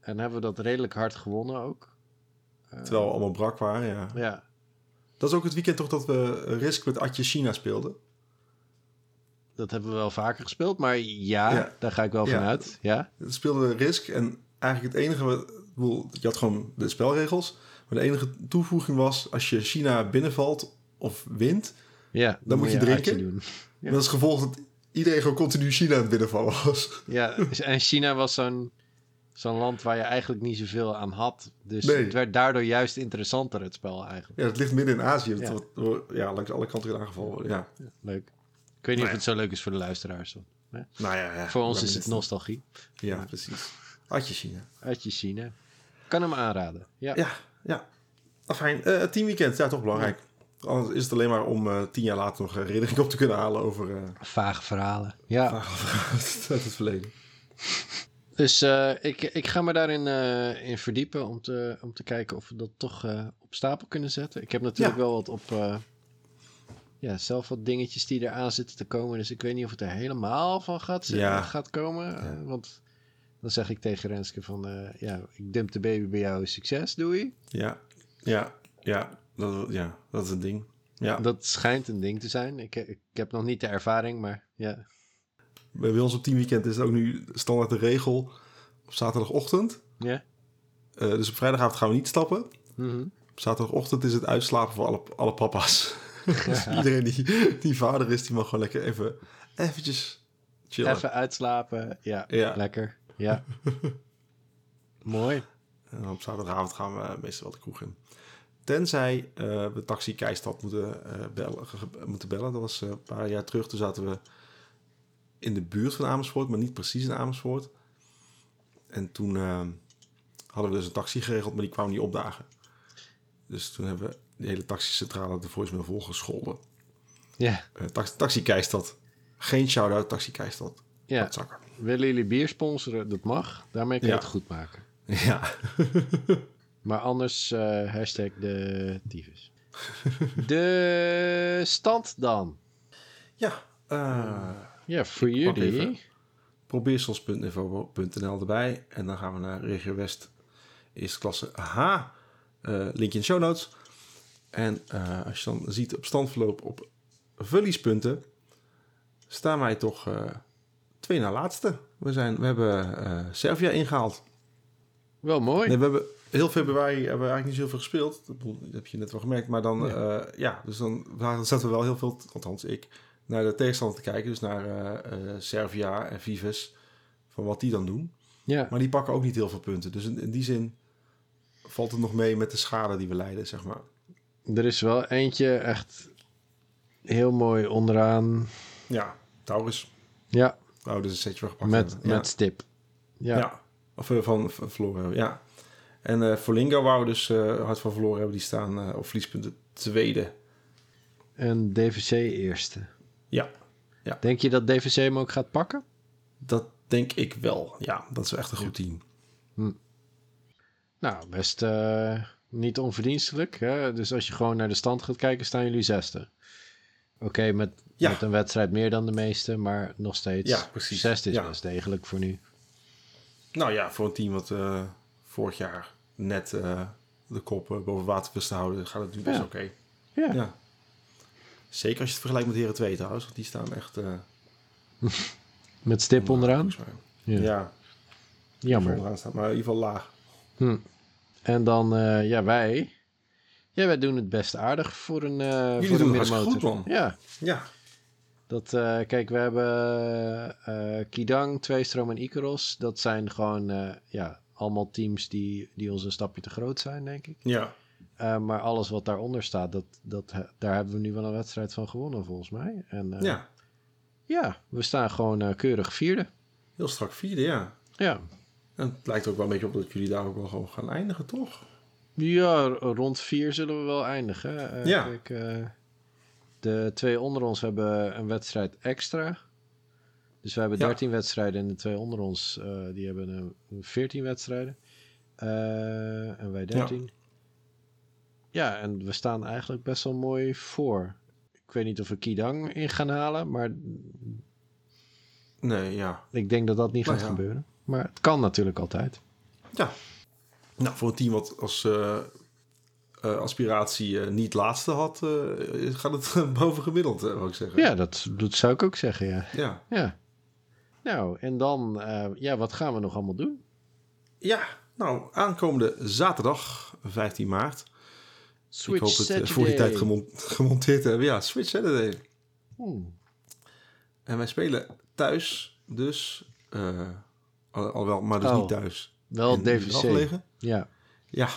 En hebben we dat redelijk hard gewonnen ook. Eh, terwijl we allemaal brak waren, ja. Ja, Dat is ook het weekend toch dat we Risk met Atje China speelden. dat hebben we wel vaker gespeeld. Maar ja, Ja. daar ga ik wel Ja. vanuit. Ja, We speelden Risk en eigenlijk het enige... wat- bedoel, Je had gewoon de spelregels. Maar de enige toevoeging was... als je China binnenvalt of wint... ja dan, moet je drinken. doen. Ja. Dat is gevolg dat iedereen gewoon continu China aan het binnenvallen was. Ja, en China was zo'n zo'n land waar je eigenlijk niet zoveel aan had. Dus Nee. het werd daardoor juist interessanter, het spel eigenlijk. Ja, het ligt midden in Azië. Ja. wordt ja, langs alle kanten weer aangevallen worden. Ja. Leuk. Ik weet niet Nou of het zo leuk is voor de luisteraars. dan. Nou ja, ja. Voor ons is het nostalgie. Ja, precies. Atje China. Uit je China. Kan hem aanraden. Ja. Ja, ja. Afijn, eh het teamweekend, ja, toch belangrijk. Anders is het alleen maar om eh, tien jaar later nog herinnering op te kunnen halen over eh Vage verhalen. Ja. uit het verleden. Dus eh, ik, ik ga me daarin eh, in verdiepen om te, om te kijken of we dat toch eh, op stapel kunnen zetten. Ik heb natuurlijk Ja. wel wat op. eh, ja, zelf wat dingetjes die eraan zitten te komen. Dus ik weet niet of het er helemaal van gaat, Ja. gaat komen. eh, want dan zeg ik tegen Renske van... eh, ja, ik dump de baby bij jou. Succes, doei. Ja, ja, ja. Dat, ja, dat is een ding. Ja. Dat schijnt een ding te zijn. Ik, ik heb nog niet de ervaring, maar ja. Bij ons op teamweekend is het ook nu standaard de regel op zaterdagochtend. Ja? Eh, dus op vrijdagavond gaan we niet stappen. Mhm. Op zaterdagochtend is het uitslapen voor alle, alle papa's. dus iedereen die, die vader is, die mag gewoon lekker even eventjes chillen. Even uitslapen. Ja, Ja. lekker. Ja. Mooi. En op zaterdagavond gaan we meestal wel de kroeg in. Tenzij eh, we taxi Keistad moeten, eh, bellen, moeten bellen. Dat was eh, een paar jaar terug. Toen zaten we in de buurt van Amersfoort, maar niet precies in Amersfoort. En toen hadden we dus een taxi geregeld, maar die kwam niet opdagen. Dus toen hebben we de hele taxicentrale de voicemail volgescholden. Ja. Eh taxi, taxi Keistad. geen shout-out Taxi Keistad. Ja, Zakker. Willen jullie bier sponsoren? Dat mag. Daarmee kun je Ja. het goed maken. Ja. Maar anders eh, hashtag de tyfus. de stand dan. Ja. eh Ja, voor jullie. even. probeersels.info.nl erbij. En dan gaan we naar Regio West, eerste klasse H. Eh link in de show notes. En als je dan ziet op standverloop op verliespunten, staan wij toch twee na laatste. We, zijn, we hebben eh Servië ingehaald. Wel mooi. Nee, we hebben heel februari hebben we eigenlijk niet zoveel gespeeld. Dat heb je net wel gemerkt. Maar dan, Ja. ja, ja dus dan, dan zetten we wel heel veel, althans ik, naar de tegenstander te kijken. Dus naar eh eh, Servia en Vives, van wat die dan doen. Ja, Maar die pakken ook niet heel veel punten. Dus in, in die zin valt het nog mee met de schade die we leiden, zeg maar. er is wel eentje echt heel mooi onderaan. Ja, Taurus. Ja, Nou, dus een setje we gepakt met. Ja. met stip. Ja. Ja. Of eh, van, van verloren hebben, ja. En eh Forlinga wou dus eh, hard van verloren hebben. Die staan op verliespunten tweede. En DVC eerste. Ja, Denk je dat DVC hem ook gaat pakken? dat denk ik wel. Ja, dat is echt een goed team. Nou, best niet onverdienstelijk. Hè? Dus als je gewoon naar de stand gaat kijken, staan jullie zesde. Oké, met, Ja. met een wedstrijd meer dan de meeste, maar nog steeds. Ja, precies. Zesde is Ja. best degelijk voor nu. Nou ja, voor een team wat eh, vorig jaar net eh, de kop eh, boven water wist te houden, gaat het nu best Ja. oké. Ja. Ja. Zeker als je het vergelijkt met Heren 2 trouwens, want die staan echt... Met stip onderaan. Ja. Ja, Jammer. onderaan staat, maar in ieder geval laag. Hm. En dan, ja, wij. Ja, wij doen het best aardig voor een, eh voor doen een goed, man. Ja, Ja, dat, eh, kijk, we hebben eh Kidang, Tweestroom en Icaros. Dat zijn gewoon, eh, ja, allemaal teams die, die ons een stapje te groot zijn, denk ik. ja. Eh, maar alles wat daaronder staat, dat, dat, daar hebben we nu wel een wedstrijd van gewonnen, volgens mij. En eh, ja. ja, we staan gewoon keurig vierde. Heel strak vierde, ja. Ja. En het lijkt ook wel een beetje op dat jullie daar ook wel gewoon gaan eindigen, toch? Ja, rond vier zullen we wel eindigen. Eh, Ja. Kijk, eh, de twee onder ons hebben een wedstrijd extra. Dus we hebben Ja. 13 wedstrijden en de twee onder ons eh, die hebben eh, 14 wedstrijden. En wij 13. Ja. en we staan eigenlijk best wel mooi voor. Ik weet niet of we Kidang in gaan halen, maar Nee, ja. ik denk dat dat niet Nou gaat ja. gebeuren. Maar het kan natuurlijk altijd. Ja. Nou, voor een team wat als eh, eh, aspiratie eh, niet laatste had, eh, gaat het boven gemiddeld, eh, wou ik zeggen. Ja, dat, dat zou ik ook zeggen, ja. Ja. Ja. Nou, en dan, eh, ja, wat gaan we nog allemaal doen? Ja, nou, aankomende zaterdag, 15 maart. Switch ik hoop het Saturday. voor die tijd gemon- gemonteerd te hebben. Ja, Switch Saturday. Oeh. En wij spelen thuis, dus... eh al, alhoewel, maar dus Oh. niet thuis. Wel In DVC. Ja. Ja,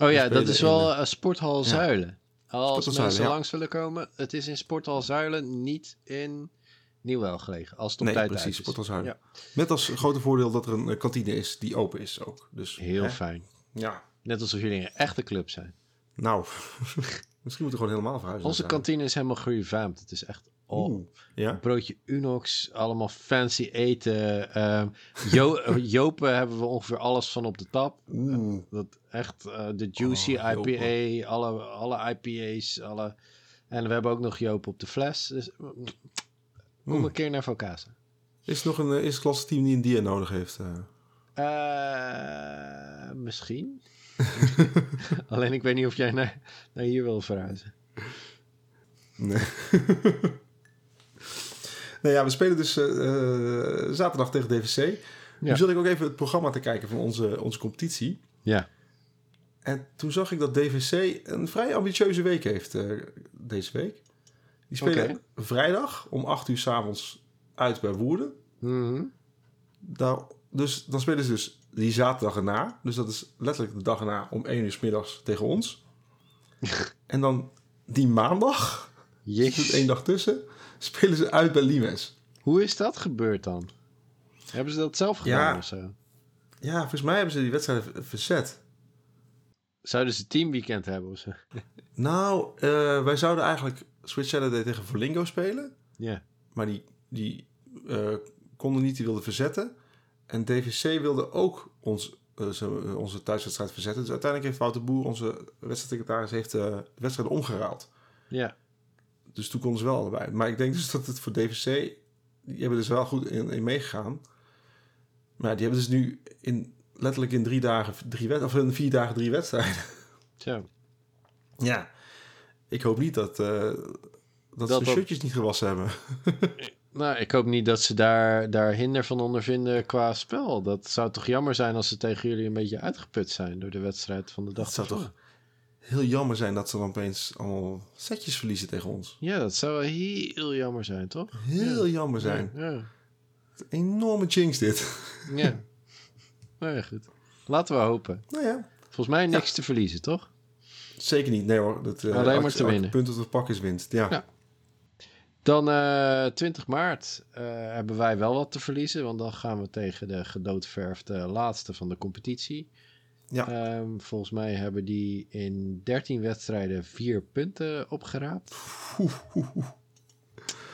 Oh ja, dat is in wel de- eh, Sporthal Zuilen. Als Sporthal mensen Zuilen, langs willen komen, het is in Sporthal Zuilen, niet in Nieuwel gelegen. Als het op nee, tijd precies. Sporthalshuilen. Ja. Met als grote voordeel dat er een eh, kantine is die open is ook. Dus, Heel hè? fijn. Ja, Net alsof jullie een echte club zijn. nou, misschien moeten we gewoon helemaal verhuizen. Onze kantine is helemaal gerevamped. Het is echt... Oh, ja? broodje Unox, allemaal fancy eten. Jo- eh, Jopen hebben we ongeveer alles van op de tap. Oeh. Dat echt eh, de Juicy Oh, Jopen. IPA, alle, alle IPA's, alle... En we hebben ook nog Joop op de fles. Dus, mm, kom Oeh. een keer naar Vocasa. Is er nog een uh, eerste klasse team die een dia nodig heeft? eh? Eh, misschien. Alleen ik weet niet of jij naar, naar hier wil verhuizen. Nee. Nou ja, we spelen dus eh, eh, zaterdag tegen DVC. Ja. Nu zat ik ook even het programma te kijken van onze, onze competitie. Ja. En toen zag ik dat DVC een vrij ambitieuze week heeft eh, deze week. Die spelen vrijdag om 8 uur s'avonds uit bij Woerden. Mhm. Daar, dus dan spelen ze dus die zaterdag erna. Dus dat is letterlijk de dag erna om 1 uur s middags tegen ons. en dan die maandag, er Jezus. één dag tussen, spelen ze uit bij Limes. Hoe is dat gebeurd dan? Hebben ze dat zelf gedaan Ja. of zo? Ja, volgens mij hebben ze die wedstrijd verzet. Zouden ze teamweekend hebben of zo? Nou, eh, wij zouden eigenlijk Switch Saturday tegen Verlingo spelen. Ja. maar die, die eh, konden niet, die wilden verzetten. En DVC wilde ook ons, eh, onze thuiswedstrijd verzetten. Dus uiteindelijk heeft Wouter Boer, onze wedstrijdsecretaris, heeft de wedstrijd omgeruild. Ja, Dus toen konden ze wel allebei. Maar ik denk dus dat het voor DVC... Die hebben dus wel goed in, in meegegaan. Maar die hebben dus nu in, letterlijk in drie dagen... Drie of in vier dagen drie wedstrijden. zo. Ja. Ik hoop niet dat, eh, dat, Dat ze de shirtjes niet gewassen hebben. Nou, ik hoop niet dat ze daar, daar hinder van ondervinden qua spel. Dat zou toch jammer zijn als ze tegen jullie een beetje uitgeput zijn door de wedstrijd van de dag. Dat zou toch heel jammer zijn dat ze dan opeens allemaal setjes verliezen tegen ons. Ja, dat zou wel heel jammer zijn, toch? Heel jammer zijn. Ja, enorme jinx dit. ja. Nou ja, goed. Laten we hopen. nou ja, Volgens mij niks te verliezen, toch? zeker niet. Nee hoor. Dat, eh, Alleen maar te winnen. punt dat er pak is winst. Ja. Dan eh 20 maart eh, hebben wij wel wat te verliezen. Want dan gaan we tegen de gedoodverfde laatste van de competitie. Ja. Ehm, volgens mij hebben die in 13 wedstrijden vier punten opgeraapt.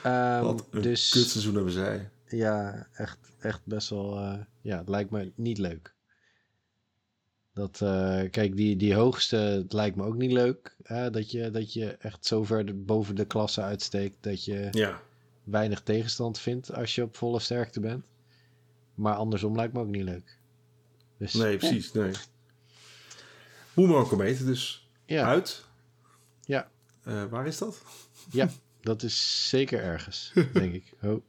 Ehm, Wat een dus kutseizoen hebben zij. ja, echt, echt best wel. eh, ja, het lijkt me niet leuk. Dat, eh, kijk, die, die hoogste, het lijkt me ook niet leuk. Hè, dat, je, dat je echt zo ver de- boven de klasse uitsteekt dat je Ja. weinig tegenstand vindt als je op volle sterkte bent. Maar andersom lijkt me ook niet leuk. Dus, Nee, precies. Nee. Boomerang Komeet dus Ja, uit. Ja. Eh, waar is dat? ja, dat is zeker ergens, denk ik. Oh,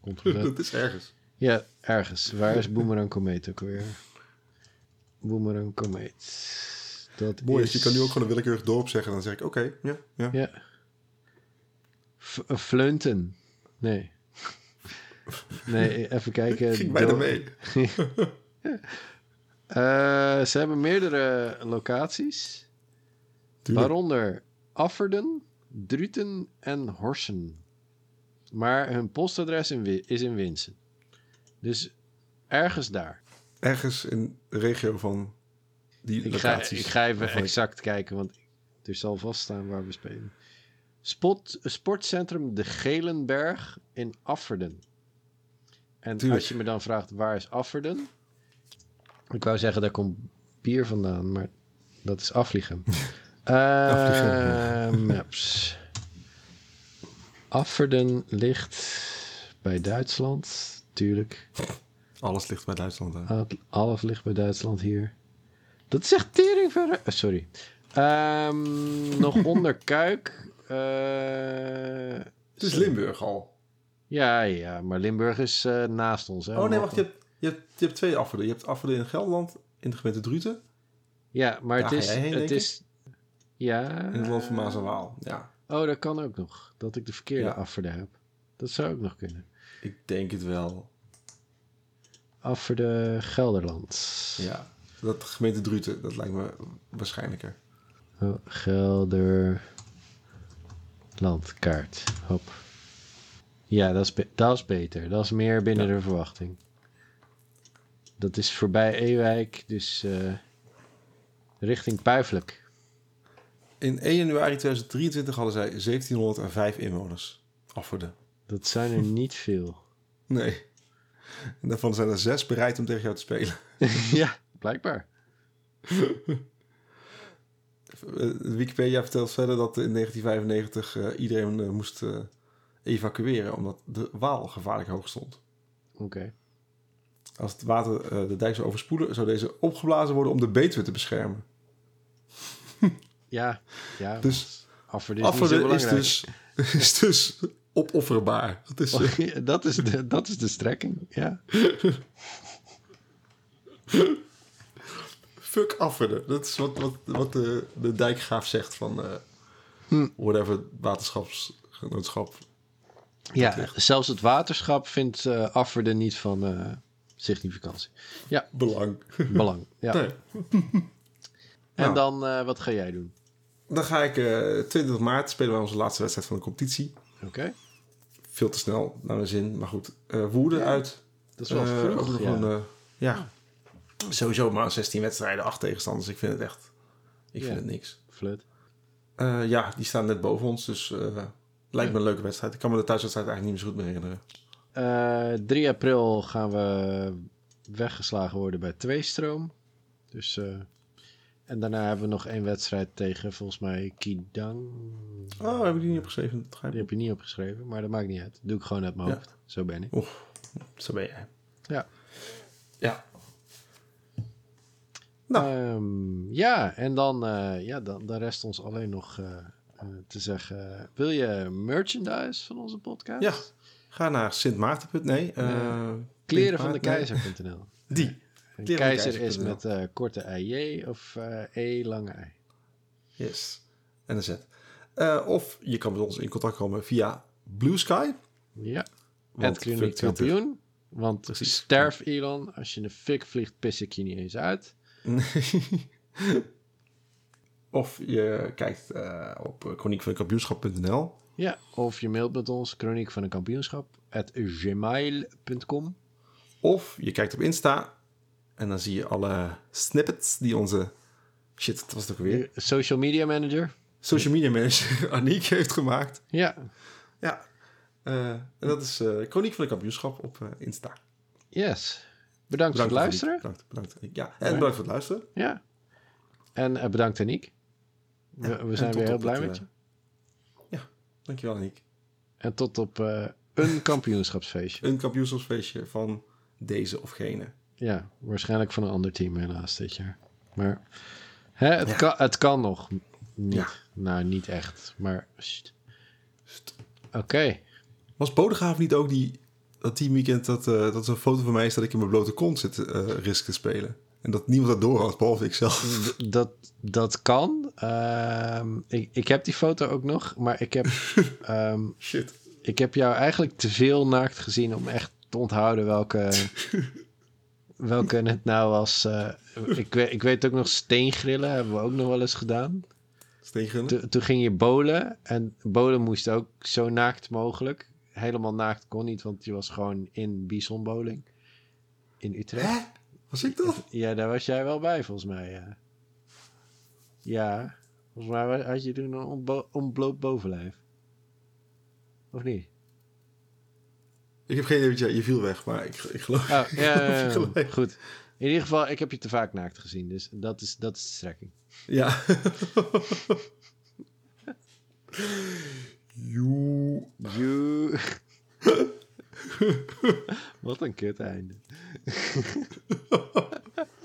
komt goed uit. dat is ergens. Ja, ergens. Waar is Boomerang Comet ook weer? Boomerang Comet. Dat Mooi, is... dus je kan nu ook gewoon een willekeurig dorp zeggen. Dan zeg ik, oké, ja, ja. Ja. F- eh, Fleunten. Nee. Nee, even kijken. Ging bijna Do- Eh, ze hebben meerdere locaties. Tuurlijk. Waaronder Afferden, Druten en Horsen. Maar hun postadres in is in Winsen. Dus ergens daar. Ergens in de regio van die Ik ga, locaties. ik ga even ik- exact kijken, want er zal vaststaan waar we spelen. Spot, sportcentrum De Gelenberg in Afferden. En Tuurlijk. als je me dan vraagt waar is Afferden? Ik wou zeggen daar komt bier vandaan, maar dat is. Afliegem, Eh, maps. Afferden ligt bij Duitsland, tuurlijk. Alles ligt bij Duitsland. Hè. Alles ligt bij Duitsland hier. Dat is echt tering verder. eh, sorry. Ehm, nog onder Kuik. eh, Het is Limburg al. Ja, ja, maar Limburg is eh, naast ons. Hè, Oh nee, wacht. Je hebt, je hebt, je hebt twee afvallen. Je hebt afvallen in Gelderland, in de gemeente Druten. Ja, maar Daar het is... heen, het is ja. In het land van Maas en Waal. Ja, Oh, dat kan ook nog. Dat ik de verkeerde Ja. Heb. Dat zou ook nog kunnen. ik denk het wel. Afferde Gelderland. Ja, dat gemeente Druten, dat lijkt me waarschijnlijker. Oh, Gelderland kaart. Hop. Ja, dat is, dat is beter. Dat is meer binnen Ja. de verwachting. Dat is voorbij Ewijk, dus eh, richting Puiflijk. In 1 januari 2023 hadden zij 1705 inwoners. Afvoerden. Dat zijn er niet veel. Nee. En daarvan zijn er zes bereid om tegen jou te spelen. ja, blijkbaar. Eh, Wikipedia vertelt verder dat in 1995 eh, iedereen moest evacueren omdat de Waal gevaarlijk hoog stond. Oké. Als het water eh, de dijk zou overspoelen, zou deze opgeblazen worden om de Betuwe te beschermen. Ja, ja. Dus Afferde is is dus, is dus opofferbaar. Dat is, eh, Ja, dat, is de, dat is de strekking, ja. fuck Afvoerden. Dat is wat, wat, wat de, de dijkgraaf zegt van eh Hm. whatever waterschapsgenootschap. Ja, zelfs het waterschap vindt eh Afferde niet van eh, significantie. Belang. Belang, ja. Nee. En Nou. dan, eh, wat ga jij doen? Dan ga ik eh 20 maart spelen wij onze laatste wedstrijd van de competitie. Oké. Veel te snel naar mijn zin, maar goed. Eh Woerden Ja, uit. Dat is wel Eh, vroeg, ja. een, eh, ja. Sowieso maar 16 wedstrijden, 8 tegenstanders. Ik vind het echt... Ik Ja. vind het niks. Flut. Eh, ja, die staan net boven ons. Dus eh, Lijkt me een leuke wedstrijd. Ik kan me de thuiswedstrijd eigenlijk niet meer zo goed meer herinneren. Eh 3 april gaan we weggeslagen worden bij Tweestroom. Dus, eh, en daarna hebben we nog één wedstrijd tegen volgens mij Kidang. Oh, heb ik die niet opgeschreven? Dat Die heb je niet opgeschreven, maar dat maakt niet uit. doe ik gewoon uit mijn Ja. hoofd. Zo ben ik. Zo ben jij. Ja. Ja. Nou. Ehm, ja, en dan, eh, ja, dan, dan rest ons alleen nog eh, eh, te zeggen... Wil je merchandise van onze podcast? Ja. Ga naar Sint Maarten. Nee. Kleren van de keizer.nl. Die. De keizer is met eh, korte IJ of eh, E lange I. Yes. En een Z. Eh, of je kan met ons in contact komen via Blue Sky. Ja, Want het kliniek kampioen. Want Precies. sterf Elon, als je de fik vliegt, pis ik je niet eens uit. of je kijkt op chroniekvankampioenschap.nl. Ja, of je mailt met ons, chroniek van een kampioenschap, at gmail.com. Of je kijkt op Insta. En dan zie je alle snippets die onze... Shit, dat was het ook weer. Social media manager. Social media manager Aniek heeft gemaakt. Ja, Ja. Eh, en dat is eh Chroniek van de Kampioenschap op eh, Insta. yes. Bedankt, voor het luisteren. Bedankt, bedankt. Ja, en bedankt voor het luisteren. Ja. En eh, bedankt Aniek. We, we en zijn weer heel blij het, met je. Dankjewel Aniek. En tot op eh, een kampioenschapsfeestje. Een kampioenschapsfeestje van deze of gene. Ja, waarschijnlijk van een ander team helaas dit jaar. Maar hè, het, Ja. kan, het kan nog. Niet. Ja. Nou, niet echt. Maar. Oké. Was Bodegraaf niet ook die, dat teamweekend dat, eh dat een foto van mij is dat ik in mijn blote kont zit eh risk te spelen? En dat niemand dat door had, behalve ik zelf. Dat, dat kan. Ehm, ik, ik heb die foto ook nog, maar ik heb, ehm, Shit. ik heb jou eigenlijk te veel naakt gezien om echt te onthouden welke, welke het nou was. eh, ik, weet, ik weet ook nog steengrillen, hebben we ook nog wel eens gedaan. Steengunnen? To- toen ging je bolen en bolen moest ook zo naakt mogelijk. Helemaal naakt kon niet, want je was gewoon in Bison Bowling in Utrecht. Hè? Was ik dat? Ja, daar was jij wel bij, volgens mij. Ja, ja volgens mij had je toen een ontbloot bovenlijf. Of niet? Ik heb geen idee, je viel weg, maar ik, ik geloof... Oh, ja, ja, ja, ja, Gelijk. goed. In ieder geval, ik heb je te vaak naakt gezien, dus dat is, dat is de strekking. Ja. Joe. You. Wat een kut einde.